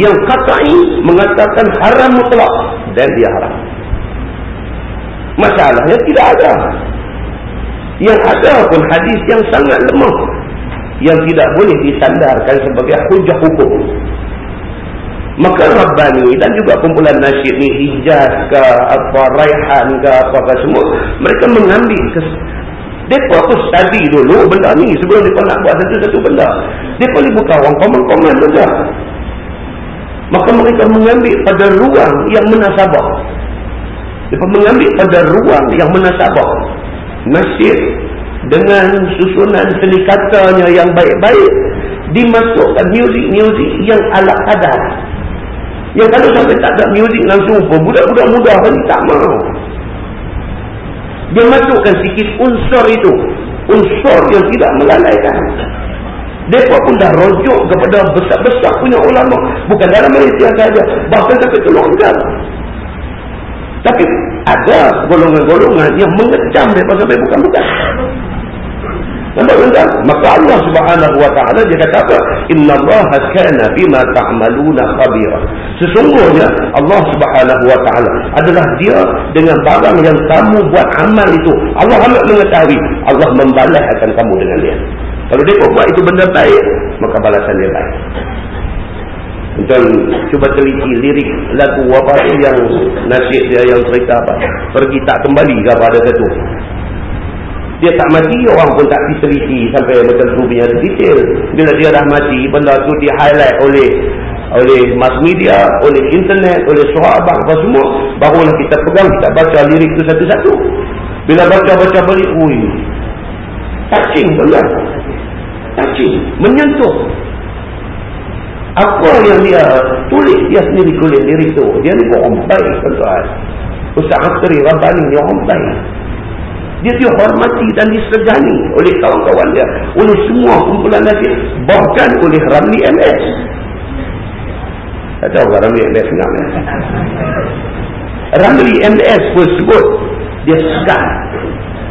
yang katai mengatakan haram mutlak. Dan dia haram. Masalahnya tidak ada. Yang ada pun hadis yang sangat lemah. Yang tidak boleh disandarkan sebagai hujah hukum. Maka Rabbani dan juga kumpulan nasyid ni Hijaz ke apa, Raihan ke apa semua Mereka mengambil mereka pun study dulu benda ni sebelum mereka nak buat satu-satu benda. Mereka boleh buka orang komen-komen saja. Maka mereka mengambil pada ruang yang menasabah. Mereka mengambil pada ruang yang menasabah. Nasib dengan susunan seni katanya yang baik-baik. Dimasukkan muzik-muzik yang ala kadar. Yang kalau sampai tak ada muzik langsung pun budak-budak muda ni tak mahu. Dia masukkan sikit unsur itu. Unsur yang tidak melalaikan. Mereka pun dah rujuk kepada besar-besar punya ulama. Bukan dalam Malaysia saja. Bahkan sampai keluar negara. Tapi ada golongan-golongan yang mengecam mereka sampai bukan-bukan. Tuan Maka Allah Subhanahu wa taala dia kata apa? Innallaha kana bima ta'maluna khabira. Sesungguhnya Allah Subhanahu wa taala adalah dia dengan barang yang kamu buat amal itu. Allah amat mengetahui. Allah membalas akan kamu dengan dia. Kalau dia buat itu benda baik, maka balasan dia baik. Macam cuba teliti lirik lagu apa yang nasib dia yang cerita apa. Pergi tak kembali ke apa ada satu dia tak mati orang pun tak diteliti sampai macam tu punya detail. Bila dia dah mati benda tu di highlight oleh oleh mass media oleh internet oleh sahabat apa semua barulah kita pegang kita baca lirik tu satu-satu. Bila baca-baca balik ui touching benar touching menyentuh. Apa yang dia tulis dia sendiri tulis lirik tu dia ni orang baik tuan-tuan. Ustaz Akhri Rabbani ni orang baik dia dihormati dan disegani oleh kawan-kawan dia. Oleh semua kumpulan nasib bahkan oleh Ramli MS tak tahu Ramli MS ingat kan Ramli MS pun sebut dia segan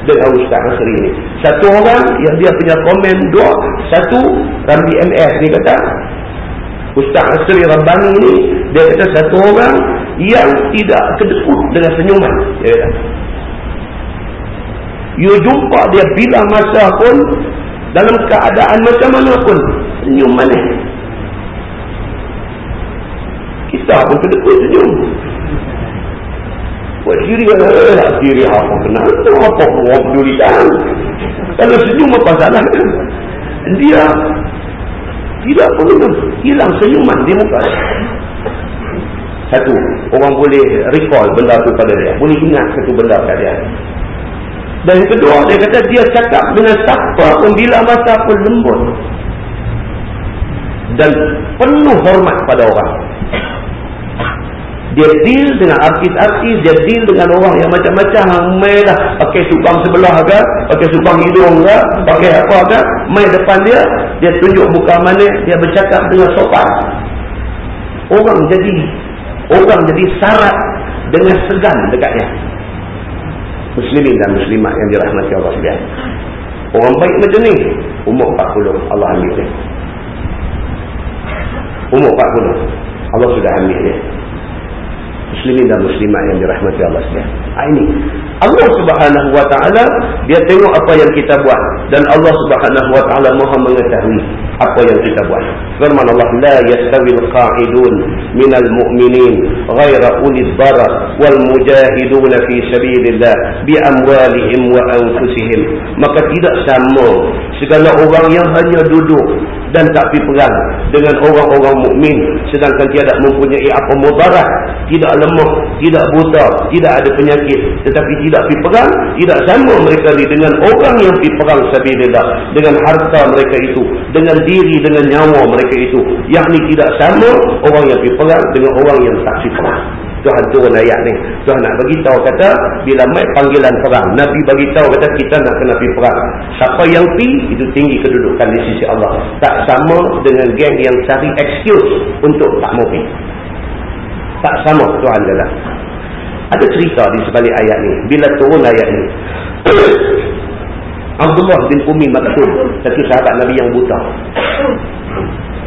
dengan Ustaz Nasri ni. Satu orang yang dia punya komen dua satu Ramli MS ni kata Ustaz Nasri Rabbani ni dia kata satu orang yang tidak kedekut dengan senyuman. Dia kata You jumpa dia bila masa pun dalam keadaan macam mana pun senyum manis. Kita pun kedekut senyum. Buat diri lah diri apa kenal apa pun orang peduli kan. Kalau senyum apa salah kan? Dia tidak pernah hilang senyuman di muka Satu, orang boleh recall benda tu pada dia. Boleh ingat satu benda pada dia. Dan yang kedua dia kata dia cakap dengan siapa pun bila masa pun lembut. Dan penuh hormat pada orang. Dia deal dengan artis-artis, dia deal dengan orang yang macam-macam. Mai lah pakai subang sebelah ke, pakai subang hidung ke, pakai apa ke. Mai depan dia, dia tunjuk buka mana, dia bercakap dengan sopan. Orang jadi, orang jadi syarat dengan segan dekatnya muslimin dan muslimat yang dirahmati Allah sekalian. Orang baik macam ni, umur 40 Allah ambil dia. Umur 40 Allah sudah ambil dia. Muslimin dan muslimat yang dirahmati Allah sekalian. Ah, ini Allah Subhanahu wa taala dia tengok apa yang kita buat dan Allah Subhanahu wa taala Maha mengetahui apa yang kita buat. Firman Allah la yastawil qa'idun minal mu'minin ghaira ulil darar wal mujahidun fi sabilillah bi amwalihim wa anfusihim. Maka tidak sama segala orang yang hanya duduk dan tak pergi perang dengan orang-orang mukmin sedangkan tiada mempunyai apa mudarat, tidak lemah, tidak buta, tidak ada penyakit tetapi tidak pergi perang, tidak sama mereka ni dengan orang yang pergi perang sabilillah dengan harta mereka itu, dengan diri dengan nyawa mereka itu. Yakni tidak sama orang yang pergi perang dengan orang yang tak pergi perang. Tuhan turun ayat ni. Tuhan nak bagi tahu kata bila mai panggilan perang, Nabi bagi tahu kata kita nak kena pergi perang. Siapa yang pergi itu tinggi kedudukan di sisi Allah. Tak sama dengan geng yang cari excuse untuk tak mau pergi. tak sama Tuhan kata ada cerita di sebalik ayat ni bila turun ayat ni Abdullah bin Umi Maktum satu sahabat Nabi yang buta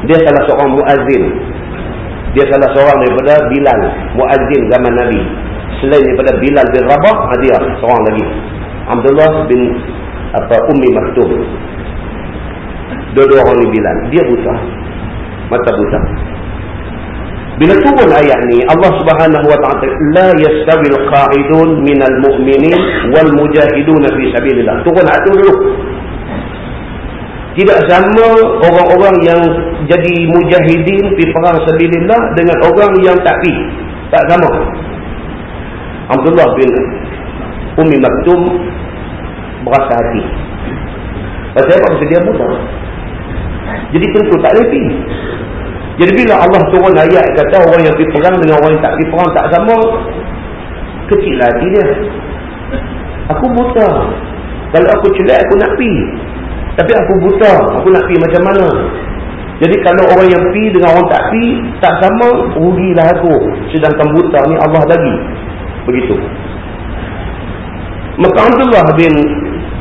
dia salah seorang muazzin dia salah seorang daripada Bilal muazzin zaman Nabi. Selain daripada Bilal bin Rabah dia seorang lagi. Abdullah bin apa Umi Maktum. Dua-dua orang ni Bilal. Dia buta. Mata buta. Bila turun ayat ni Allah Subhanahu wa taala la yastawil qa'idun minal mu'minin wal mujahidun fi sabilillah. Turun ayat dulu. Tidak sama orang-orang yang jadi mujahidin di perang sabilillah dengan orang yang tak pi tak sama Abdullah bin Umi Maktum berasa hati pasal apa? dia buta jadi tentu tak boleh pergi. Jadi bila Allah turun ayat kata orang yang pergi perang dengan orang yang tak pergi perang tak sama. Kecil hati dia. Aku buta. Kalau aku celak aku nak pergi. Tapi aku buta. Aku nak pergi macam mana. Jadi kalau orang yang pergi dengan orang tak pergi. Tak sama. Rugilah aku. Sedangkan buta ni Allah lagi. Begitu. Maka Abdullah bin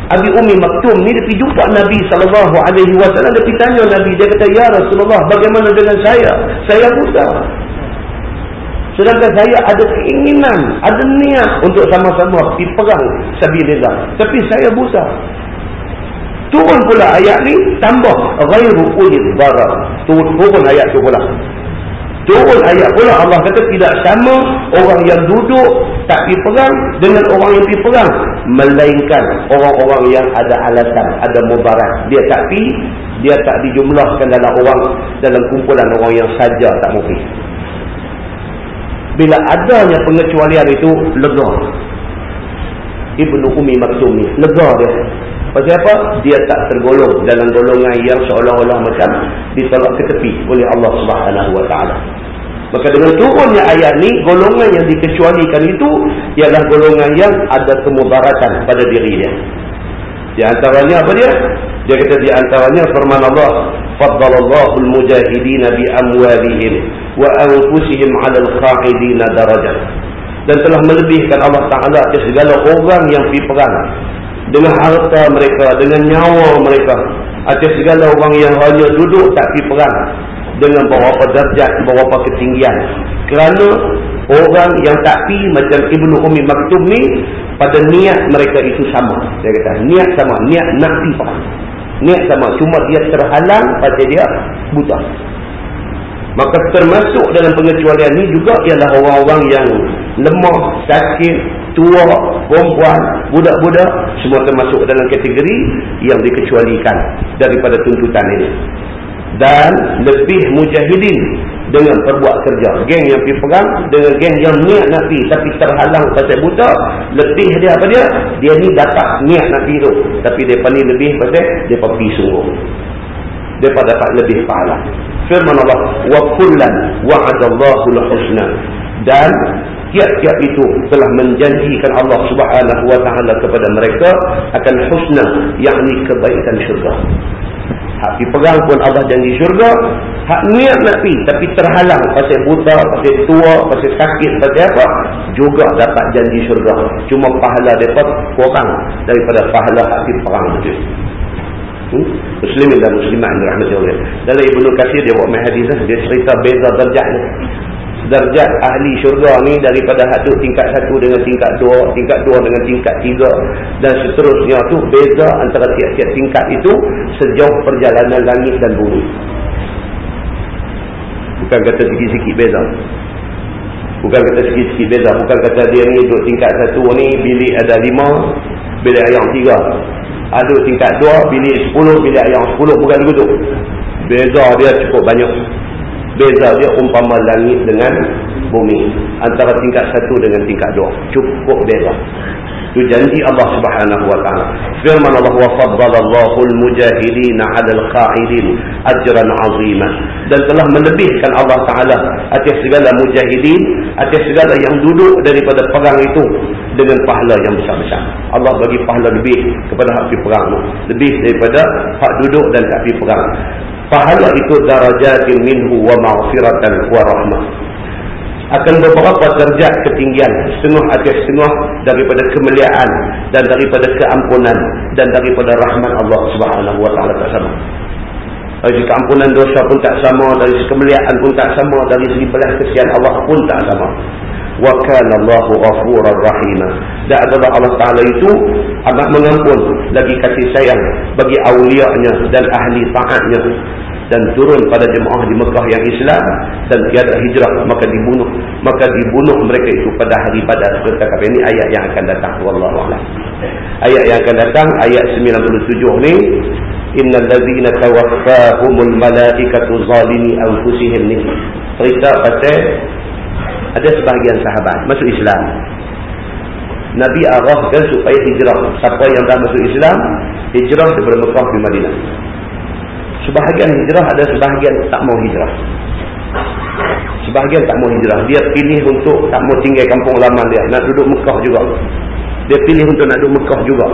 Abi Umi Maktum ni dia pergi jumpa Nabi sallallahu alaihi wasallam dia pergi tanya Nabi dia kata ya Rasulullah bagaimana dengan saya saya buta sedangkan saya ada keinginan ada niat untuk sama-sama pergi perang sabilillah tapi saya buta turun pula ayat ni tambah ghairu ulil darar turun, turun ayat tu pula Turun ayat pula Allah kata tidak sama orang yang duduk tak pergi perang dengan orang yang pergi perang. Melainkan orang-orang yang ada alasan, ada mubarak. Dia tak pergi, dia tak dijumlahkan dalam orang, dalam kumpulan orang yang saja tak pergi. Bila adanya pengecualian itu, lega. Ibnu Umi Maksum ni, lega dia. Pasal apa? Dia tak tergolong dalam golongan yang seolah-olah macam ditolak ke tepi oleh Allah Subhanahu Wa Taala. Maka dengan turunnya ayat ni, golongan yang dikecualikan itu ialah golongan yang ada kemudaratan pada diri dia. Di antaranya apa dia? Dia kata di antaranya firman Allah, "Faddalallahu al-mujahidin bi amwalihim wa anfusihim 'ala al-qa'idin darajat." Dan telah melebihkan Allah Taala atas segala orang yang pergi perang dengan harta mereka, dengan nyawa mereka, atas segala orang yang hanya duduk tak pergi perang dengan beberapa darjat, beberapa ketinggian. Kerana orang yang tak pi macam Ibnu Umi Maktub ni pada niat mereka itu sama. Dia kata niat sama, niat nak pi perang. Niat sama, cuma dia terhalang pada dia buta. Maka termasuk dalam pengecualian ini juga ialah orang-orang yang lemah, sakit, tua, perempuan, budak-budak. Semua termasuk dalam kategori yang dikecualikan daripada tuntutan ini dan lebih mujahidin dengan perbuat kerja. Geng yang pergi perang dengan geng yang niat nak pergi tapi terhalang pasal buta, lebih dia apa dia? Dia ni dapat niat nak pergi tu. Tapi depa ni lebih pasal depa pergi sungguh. Depa dapat lebih pahala. Firman Allah, "Wa kullan wa'adallahu al-husna." Dan tiap-tiap itu telah menjanjikan Allah Subhanahu wa taala kepada mereka akan husna, yakni kebaikan syurga. Hak pergi perang pun Allah janji syurga. Hak niat nak pergi tapi terhalang pasal buta, pasal tua, pasal sakit, pasal apa. Juga dapat janji syurga. Cuma pahala mereka kurang daripada pahala hak pergi perang itu. Hmm? Muslimin dan Allah. Dalam Ibnu Kasir dia buat mahadis dia cerita beza darjah darjat ahli syurga ni daripada hatu tingkat satu dengan tingkat dua, tingkat dua dengan tingkat tiga. Dan seterusnya tu beza antara tiap-tiap tingkat itu sejauh perjalanan langit dan bumi. Bukan kata sikit-sikit beza. Bukan kata sikit-sikit beza. Bukan kata dia ni duduk tingkat satu ni bilik ada lima bilik ayam tiga. Ada tingkat dua bilik sepuluh bilik ayam sepuluh. Bukan begitu. Beza dia cukup banyak beza dia umpama langit dengan bumi. Antara tingkat satu dengan tingkat dua. Cukup beza. Itu janji Allah subhanahu wa ta'ala. Firman Allah wa faddalallahu al-mujahidin ala al-qa'idin ajran azimah dan telah melebihkan Allah ta'ala atas segala mujahidin atas segala yang duduk daripada perang itu dengan pahala yang besar-besar. Allah bagi pahala lebih kepada hak perang lebih daripada hak duduk dan hak perang pahala itu darajatin minhu wa maghfiratan wa rahmah akan beberapa derajat ketinggian setengah atas setengah daripada kemuliaan dan daripada keampunan dan daripada rahmat Allah Subhanahu wa taala tak sama. Dari keampunan dosa pun tak sama, dari kemuliaan pun tak sama, dari belas kesian Allah pun tak sama. Wa kana Allahu ghafurar rahim. Dan adalah Allah Taala itu amat mengampun lagi kasih sayang bagi aulianya dan ahli taatnya. Dan turun pada jemaah di Mekah yang Islam dan tiada hijrah maka dibunuh. Maka dibunuh mereka itu pada hari Badar. Seperti ini ayat yang akan datang. Wallahu a'lam. Ayat yang akan datang ayat 97 ni innal ladzina tawaffahumul malaikatu zalimi anfusihim. Ni cerita pasal ada sebahagian sahabat masuk Islam Nabi arahkan supaya hijrah siapa yang dah masuk Islam hijrah daripada Mekah ke Madinah Sebahagian hijrah ada sebahagian tak mau hijrah. Sebahagian tak mau hijrah. Dia pilih untuk tak mau tinggal kampung lama dia. Nak duduk Mekah juga. Dia pilih untuk nak duduk Mekah juga.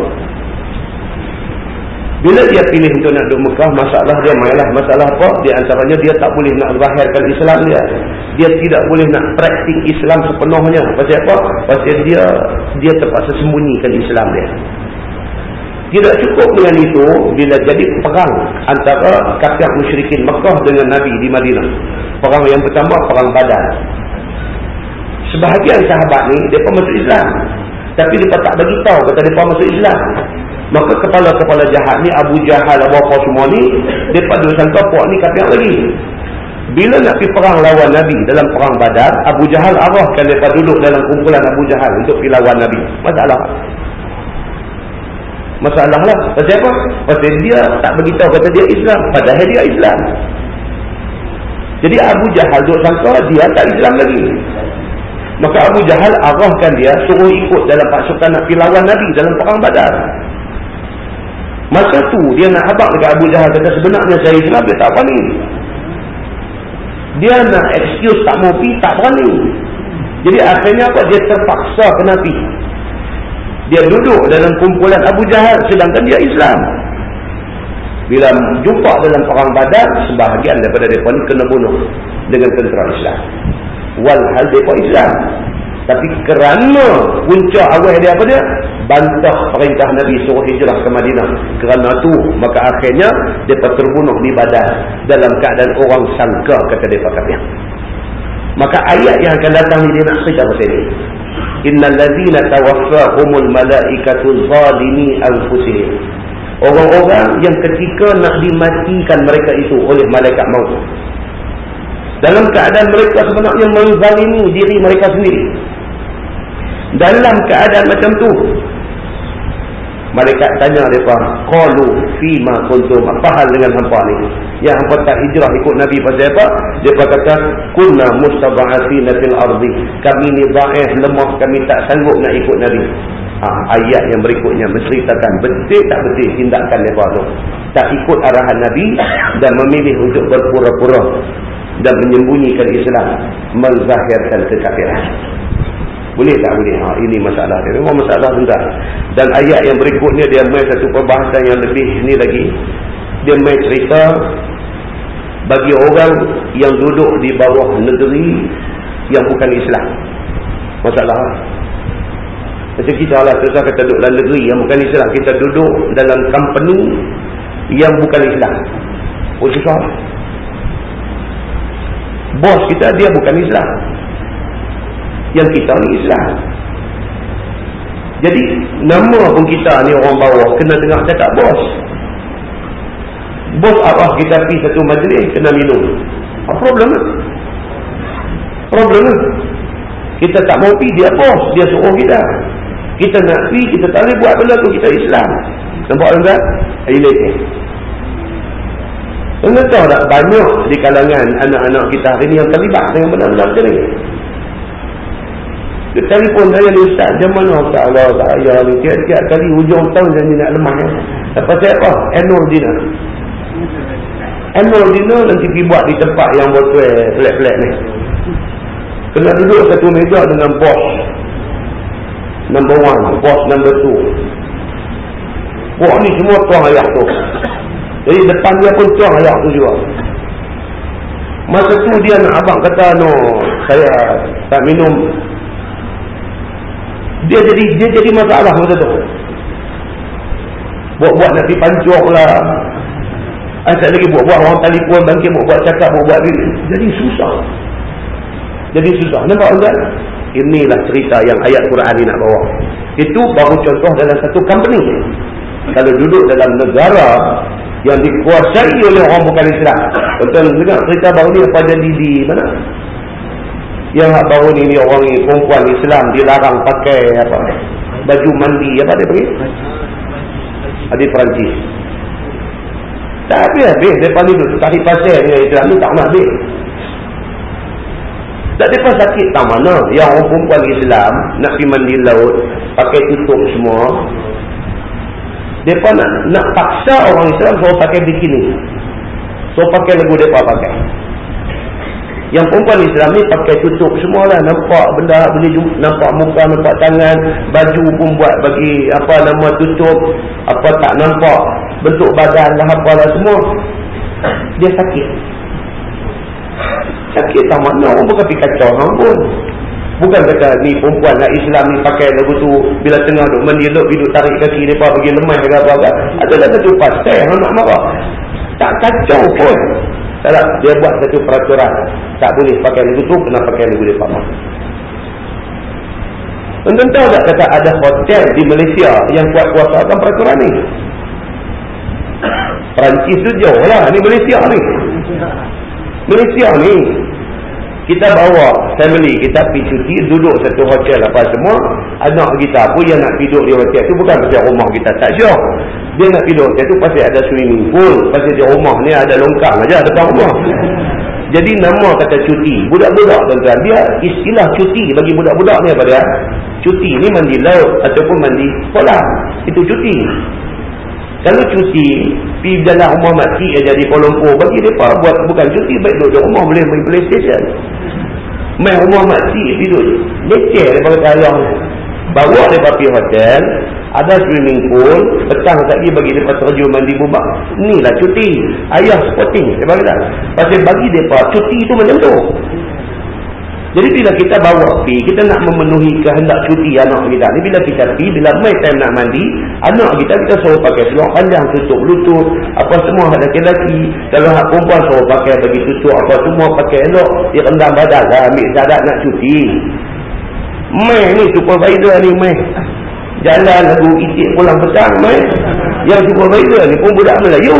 Bila dia pilih untuk nak duduk Mekah, masalah dia mainlah. Masalah apa? Di antaranya dia tak boleh nak zahirkan Islam dia. Dia tidak boleh nak praktik Islam sepenuhnya. Pasal apa? Pasal dia dia terpaksa sembunyikan Islam dia. Tidak cukup dengan itu bila jadi perang antara kafir musyrikin Mekah dengan Nabi di Madinah. Perang yang pertama perang Badar. Sebahagian sahabat ni depa masuk Islam. Tapi depa tak bagi tahu kata depa masuk Islam. Maka kepala-kepala jahat ni Abu Jahal apa semua ni depa dulu sangka puak ni kafir lagi. Bila nak pergi perang lawan Nabi dalam perang Badar, Abu Jahal arahkan depa duduk dalam kumpulan Abu Jahal untuk pergi lawan Nabi. Masalah masalah lah. Pasal apa? Pasal dia tak beritahu kata dia Islam. Padahal dia Islam. Jadi Abu Jahal duk sangka dia tak Islam lagi. Maka Abu Jahal arahkan dia suruh ikut dalam pasukan nak pergi lawan Nabi dalam perang badar. Masa tu dia nak habak dekat Abu Jahal kata sebenarnya saya Islam dia tak berani. Dia nak excuse tak mau pergi tak berani. Jadi akhirnya apa? Dia terpaksa kena pergi. Dia duduk dalam kumpulan Abu Jahal sedangkan dia Islam. Bila jumpa dalam perang badar, sebahagian daripada mereka ni kena bunuh dengan tentera Islam. Walhal mereka Islam. Tapi kerana punca awal dia apa dia? Bantah perintah Nabi suruh hijrah ke Madinah. Kerana tu maka akhirnya mereka terbunuh di badar. Dalam keadaan orang sangka kata mereka kata. Maka ayat yang akan datang ni dia nak cerita pasal ini innal ladzina tawaffahumul malaikatu zalimi anfusihim orang-orang yang ketika nak dimatikan mereka itu oleh malaikat maut dalam keadaan mereka sebenarnya menzalimi diri mereka sendiri dalam keadaan macam tu Malaikat tanya mereka, Qalu fima kuntum, apa hal dengan hampa ni? Yang hampa tak hijrah ikut Nabi pasal apa? Dia kata, Kunna mustaba'asina fil ardi. Kami ni ba'ih, lemah, kami tak sanggup nak ikut Nabi. Ha, ayat yang berikutnya menceritakan betul tak betul tindakan mereka tu. Tak ikut arahan Nabi dan memilih untuk berpura-pura dan menyembunyikan Islam. Menzahirkan kekafiran. Boleh tak boleh? Ha, ini masalah dia. Memang masalah tentang. Dan ayat yang berikutnya dia main satu perbahasan yang lebih ni lagi. Dia main cerita bagi orang yang duduk di bawah negeri yang bukan Islam. Masalah. Macam kita lah. Kita kata duduk dalam negeri yang bukan Islam. Kita duduk dalam company yang bukan Islam. Oh susah. Bos kita dia bukan Islam yang kita ni Islam. Jadi nama pun kita ni orang bawah kena dengar cakap bos. Bos arah kita pergi satu majlis kena minum. Apa problem? Problem. Kita tak mau pergi dia bos, dia suruh kita. Kita nak pergi, kita tak boleh buat benda tu kita Islam. Nampak tak? Related. Anda tahu tak banyak di kalangan anak-anak kita hari ni yang terlibat dengan benda-benda macam ni. Dia telefon saya ni Ustaz, macam mana Ustaz Allah saya ni? Tiap-tiap kali hujung tahun saya ni nak lemah. Ya. Lepas saya apa? Annual dinner. Annual dinner nanti pergi buat di tempat yang botol pelik-pelik ni. Kena duduk satu meja dengan bos. Number one, bos number two. Bos ni semua tuang ayah tu. Jadi depan dia pun tuang ayah tu juga. Masa tu dia nak abang kata no, saya tak minum. Dia jadi dia jadi masalah masa tu. Buat-buat nak pergi pancuk lah. Asal lagi buat-buat orang telefon bangkit buat-buat cakap buat-buat Jadi susah. Jadi susah. Nampak tuan? Inilah cerita yang ayat Quran ni nak bawa. Itu baru contoh dalam satu company. Kalau duduk dalam negara yang dikuasai oleh orang bukan Islam. Tuan-tuan dengar cerita baru ni apa jadi di mana? Yang baru ni, ni orang ni, perempuan Islam dilarang pakai apa? Baju mandi apa dia pergi? Adik Perancis. Tak habis-habis. Mereka ni duduk tarik pasir dengan Islam ni tak nak habis. Tak ada sakit tak mana. Yang orang perempuan Islam nak pergi mandi laut, pakai tutup semua. Mereka nak, nak paksa orang Islam suruh pakai bikini. So pakai lagu mereka pakai. Yang perempuan Islam ni pakai tutup semua lah. Nampak benda boleh nampak muka, nampak tangan. Baju pun buat bagi apa nama tutup. Apa tak nampak. Bentuk badan lah apalah semua. Dia sakit. Sakit tak mana orang bukan pergi kacau orang pun. Bukan kata ni perempuan nak Islam ni pakai lagu tu bila tengah duk mandi duk duduk tarik kaki depa bagi lemah ke apa apa. Ada satu pasal orang nak marah. Tak kacau pun. Tak dia buat satu peraturan. Tak boleh pakai lagu tu kena pakai lagu depa mah. Tuan tahu tak kata ada hotel di Malaysia yang kuat kuasa akan peraturan ni? Perancis tu jauh lah. Ni Malaysia ni. Malaysia ni kita bawa family kita pergi cuti duduk satu hotel apa semua anak kita pun yang nak tidur di hotel tu bukan pasal rumah kita tak syok dia nak tidur hotel tu pasal ada swimming pool pasal di rumah ni ada longkang aja depan rumah jadi nama kata cuti budak-budak tuan-tuan dia istilah cuti bagi budak-budak ni apa dia cuti ni mandi laut ataupun mandi kolam itu cuti kalau cuti, pergi jalan rumah makcik aja di Kuala Lumpur. Bagi mereka buat bukan cuti, baik duduk rumah boleh main playstation. Main rumah makcik, tidur. Leceh daripada kayang. Bawa mereka pergi hotel, ada swimming pool, petang lagi bagi mereka terjun mandi bubak. Inilah cuti. Ayah sporting. Dia bagi tak? Pasal bagi mereka, cuti itu macam tu. Jadi bila kita bawa pi, kita nak memenuhi kehendak cuti anak kita. Ni bila kita pi, bila mai time nak mandi, anak kita kita suruh pakai seluar panjang tutup lutut, apa semua ada laki-laki. Kalau hak perempuan suruh pakai bagi tutup apa semua pakai elok, dia rendam badan lah ambil sadat nak cuti. Mai ni supervisor ni mai. Jalan lagu itik pulang petang mai. Yang supervisor ni pun budak Melayu.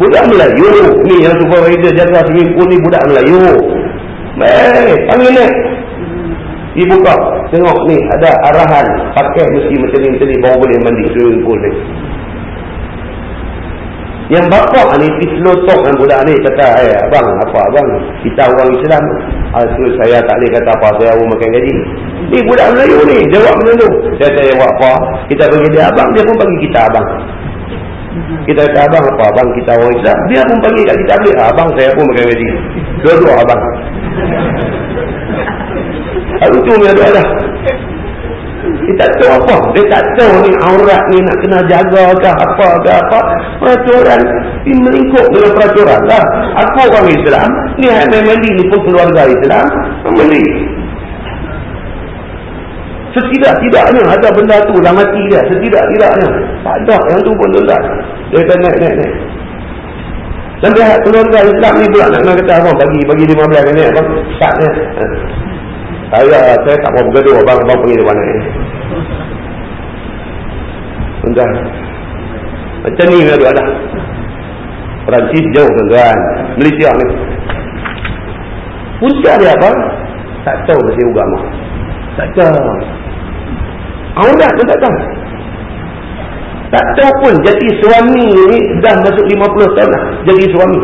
Budak Melayu. Ni yang supervisor jaga swimming pool ni budak Melayu. Baik, panggil ni. Ibu kau, tengok ni ada arahan pakai mesti macam ni, macam ni baru boleh mandi pool ni. Yang bapak ni pislotok dengan budak ni kata, eh abang, apa abang? Kita orang Islam. Asu ah, saya tak boleh kata apa, saya pun makan gaji. Ni budak Melayu ni, jawab Melayu. Saya tanya buat apa? Kita bagi dia abang, dia pun bagi kita abang. Kita kata abang apa? Abang kita orang Islam. Dia pun panggil kat kita balik. Abang saya pun makan gaji. Dua-dua abang. Lalu tu dia ada dah. Dia tak tahu apa. Dia tak tahu ni aurat ni nak kena jaga ke apa ke apa. Peraturan. Dia melingkup dengan peraturan lah. Aku orang Islam. Ni Hamil Mali ni pun keluarga Islam. Mali. Setidak-tidaknya ada benda tu dah mati dia. Setidak-tidaknya. Tak ada yang tu pun tuan Dia kata naik, naik, naik. Sampai keluarga Islam ni pula nak kata abang bagi bagi 15 minit abang. Saknya. Ha. Saya saya tak mau bergaduh abang abang pergi mana ni. Tuan. Macam ni ada ada. Perancis jauh tuan-tuan. Malaysia ni. Punca dia apa? Tak tahu masih agama. Tak tahu. Aurat pun tak tahu. Tak tahu pun jadi suami ni dah masuk 50 tahun lah. Jadi suami.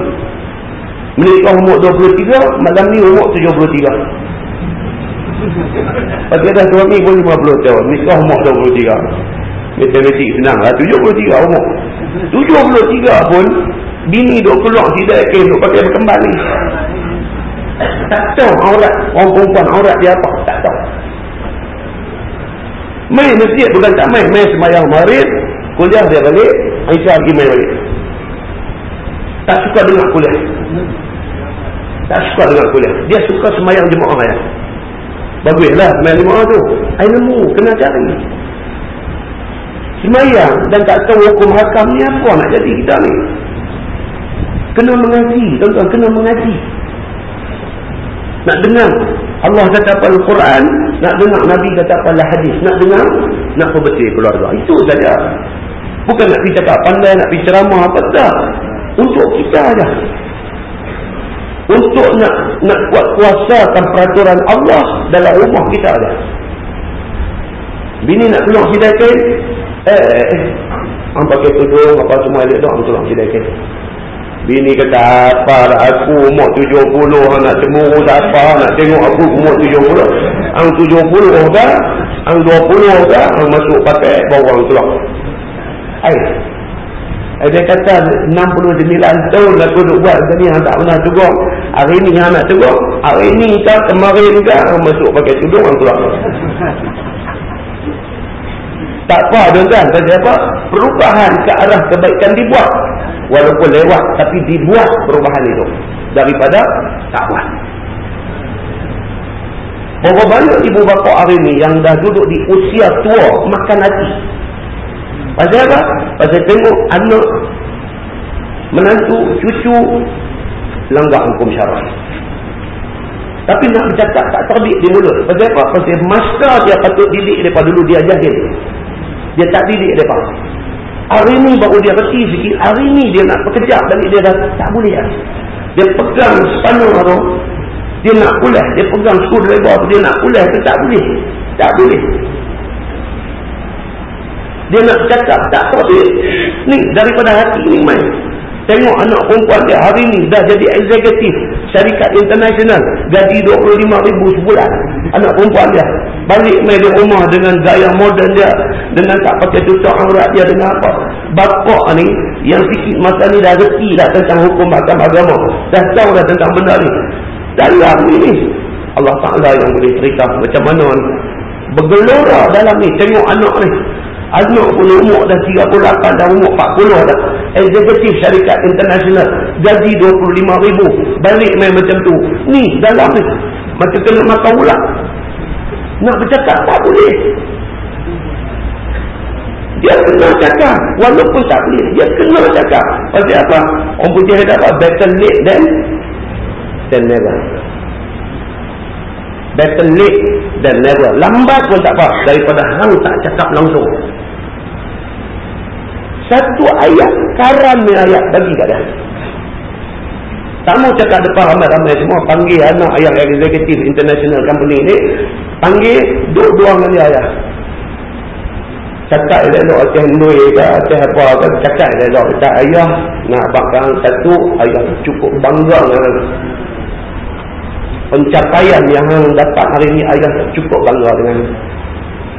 Menikah umur 23, malam ni umur 73. Pasti dah suami pun 50 tahun. Menikah umur 23. Matematik senang lah. 73 umur. 73 pun bini duk keluar tidak yakin duk pakai berkembang ni. Tak tahu aurat. Orang perempuan aurat dia apa. Tak tahu. Main masjid bukan tak main. Main semayang marid. Kuliah dia balik, Aisyah pergi main balik. Tak suka dengar kuliah. Tak suka dengan kuliah. Dia suka semayang jemaah ya. Baguslah semayang jemaah tu. Ilmu kena cari. Semayang dan tak tahu hukum hakam ni apa nak jadi kita ni. Kena mengaji. Tuan-tuan, kena mengaji. Nak dengar Allah kata apa Al-Quran, nak dengar Nabi kata apa hadis, nak dengar, nak perbetul keluarga. Itu saja. Bukan nak pergi cakap pandai, nak pergi ceramah apa tak. Untuk kita saja. Untuk nak nak kuat kuasakan peraturan Allah dalam rumah kita saja. Bini nak keluar sidai kain, eh, eh, eh. Ang pakai tudung, apa semua dia tu, ang keluar sidai kain. Bini kata apa lah aku umur 70 nak cemuru tak apa nak tengok aku umur 70 ang 70 dah ang 20 dah ang masuk pakai bawang keluar ay ay dia kata 69 tahun aku duk buat macam ni tak pernah tuguk hari ni yang nak tuguk hari ni tak kemarin kan masuk pakai tudung ang keluar. Tak apa tuan-tuan. Sebab apa? Perubahan ke arah kebaikan dibuat. Walaupun lewat tapi dibuat perubahan itu. Daripada tak buat. Berapa banyak ibu bapa hari ini yang dah duduk di usia tua makan hati pasal apa? pasal tengok anak menantu, cucu langgar hukum syarat tapi nak bercakap tak terbit di mulut pasal apa? pasal masa dia patut didik daripada dulu dia jahil dia tak didik daripada Hari ni baru dia reti sikit. Hari ni dia nak bekerja balik dia dah tak boleh. Lah. Dia pegang sepanjang tu. Dia nak kuliah. Dia pegang skul lebar tu. Dia nak kuliah tu tak boleh. Tak boleh. Dia nak cakap tak boleh. Ni daripada hati ni main. Tengok anak perempuan dia hari ni dah jadi eksekutif syarikat internasional. Gaji ribu sebulan. Anak perempuan dia. Balik main di rumah dengan gaya moden dia. Dengan tak pakai tutup aurat dia dengan apa. Bapak ni yang sikit masa ni dah reti dah tentang hukum mahkamah agama. Dah tahu dah tentang benda ni. Dalam ni Allah Ta'ala yang boleh cerita macam mana ni. Bergelora dalam ni. Tengok anak ni. Anak pun umur dah 38 dah umur 40 dah. Eksekutif syarikat internasional. Gaji 25 ribu. Balik main macam tu. Ni dalam ni. Macam kena makan ulang. Nak bercakap tak boleh. Dia kena cakap. Walaupun tak boleh. Dia kena cakap. Pasal apa? Orang putih ada apa? Better late than, than never. Better late than never. Lambat pun tak apa. Daripada hang tak cakap langsung. Satu ayat karam ni ayat bagi kat dia. Tak mau cakap depan ramai-ramai semua panggil anak ayat executive international company ni panggil dua-dua dengan dia ayah. Cakap elok atas nui ke atas apa ke cakap elok kata ayah nak bakal satu ayah cukup bangga dengan pencapaian yang dapat hari ini ayah cukup bangga dengan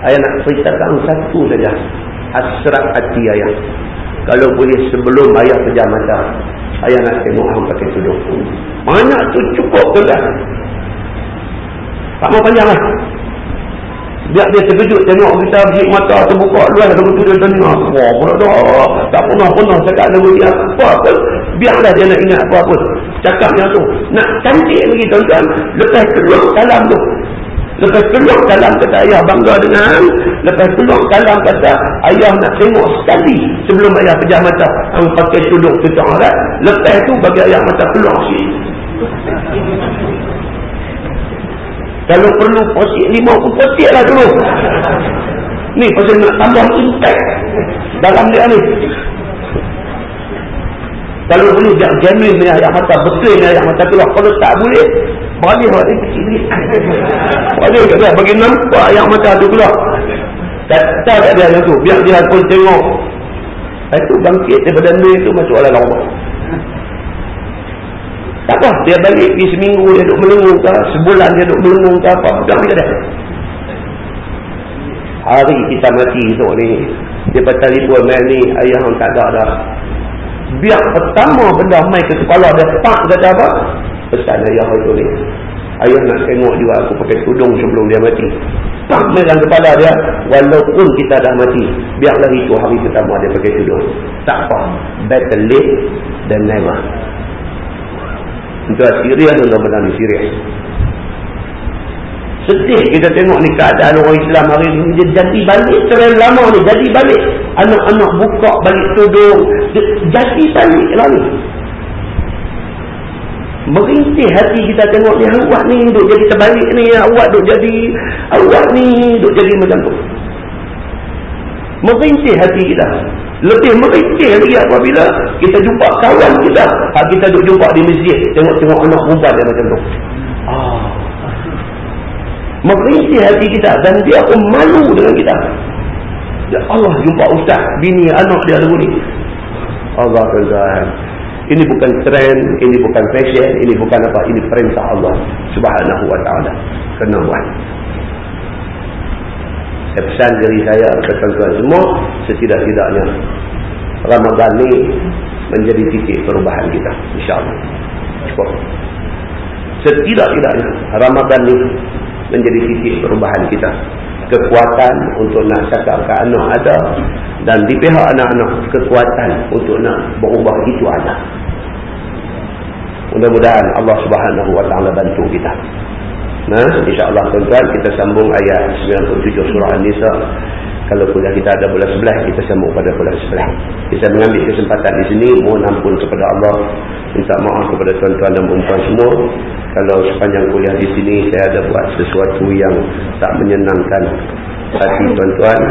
ayah nak ceritakan satu saja hasrat hati ayah. Kalau boleh sebelum ayah pejam mata, ayah nak tengok orang pakai tudung. Mana tu cukup tu kan? Tak mau panjang lah. Biar dia terkejut tengok kita biji mata terbuka luar lagu tu dia tengok. Wah, pula dah. Tak pernah-pernah cakap lagu dia. Apa apa. Biarlah dia nak ingat apa apa. Cakapnya tu. Nak cantik lagi tuan-tuan. Lepas keluar dalam tu. Lepas keluar kalam kata ayah bangga dengan. Lepas keluar kalam kata ayah nak tengok sekali Sebelum ayah pejam mata. Yang pakai tudung tutup alat Lepas tu bagi ayah mata keluar si Kalau perlu posik lima pun posik lah dulu. Ni pasal nak tambah impact Dalam dia ni kalau boleh jak jamin ni ayat mata betul ni ayat mata keluar. Kalau tak boleh, balik balik kecil ni. Balik kat dia bagi nampak ayat mata tu keluar. Kata kat dia yang tu. Biar dia pun tengok. Itu bangkit daripada ni tu masuk ala Allah. Tak apa. Dia balik pergi seminggu dia duduk melengung ke. Sebulan dia duduk melengung ke apa. Pegang dia dah. Hari kita mati tu ni. Dia patah ribuan ni. Ayah orang tak ada dah biar pertama benda mai ke kepala dia pak kata apa? Pesan ayah itu ni. Ayah nak tengok juga aku pakai tudung sebelum dia mati. Pak dalam kepala dia walaupun kita dah mati biarlah itu hari pertama dia pakai tudung. Tak apa. Better late than never. Itu Syria benar-benar ni Syria. Sedih kita tengok ni keadaan orang Islam hari ni. Dia jadi balik tren lama ni. Jadi balik. Anak-anak buka balik tudung. Jadi balik lah ni. Merintih hati kita tengok ni. Awak ni duk jadi terbalik ni. Awak duk jadi. Awak ni duk jadi macam tu. Merintih hati kita. Lebih merintih lagi apabila kita jumpa kawan kita. Kita duk jumpa di masjid. Tengok-tengok anak perempuan dia macam tu. Ah. Merintih hati kita. Dan dia pun malu dengan kita. Ya Allah jumpa ustaz. Bini anak dia lagu ni. Allah Tuhan. Ini bukan trend. Ini bukan fashion. Ini bukan apa. Ini perintah Allah. Subhanahu wa ta'ala. Kena buat. Pesan diri saya tuan-tuan semua. Setidak-tidaknya. Ramadhan ni menjadi titik perubahan kita. InsyaAllah. Cukup. Setidak-tidaknya. Ramadhan ni menjadi titik perubahan kita. Kekuatan untuk nak cakap ke anak ada. Dan di pihak anak-anak, kekuatan untuk nak berubah itu ada. Mudah-mudahan Allah subhanahu wa ta'ala bantu kita. Nah, insyaAllah tuan-tuan, kita sambung ayat 97 surah An-Nisa. Kalau kuliah kita ada bulan sebelah, kita sambung pada bulan sebelah. Kita mengambil kesempatan di sini, mohon ampun kepada Allah. Minta maaf kepada tuan-tuan dan perempuan semua kalau sepanjang kuliah di sini saya ada buat sesuatu yang tak menyenangkan hati tuan-tuan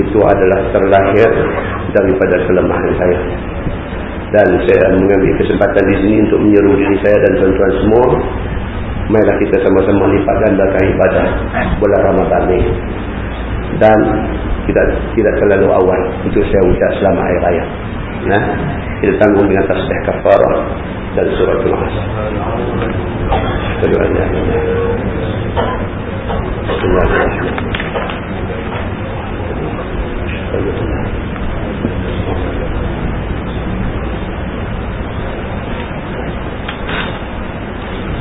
itu adalah terlahir daripada kelemahan saya dan saya mengambil kesempatan di sini untuk menyeru diri saya dan tuan-tuan semua marilah kita sama-sama lipat gandakan ibadah bulan Ramadan ini dan tidak tidak terlalu awal untuk saya ucap selamat hari raya nah kita tanggung dengan tasbih kafarah dan surat Al-As. Kedua ayat.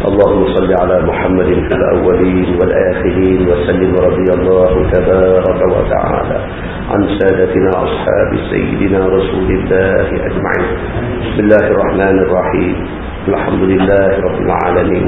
اللهم صل على محمد الأولين والآخرين وسلم رضي الله تبارك وتعالى عن سادتنا أصحاب سيدنا رسول الله أجمعين. بسم الله الرحمن الرحيم. الحمد لله رب العالمين.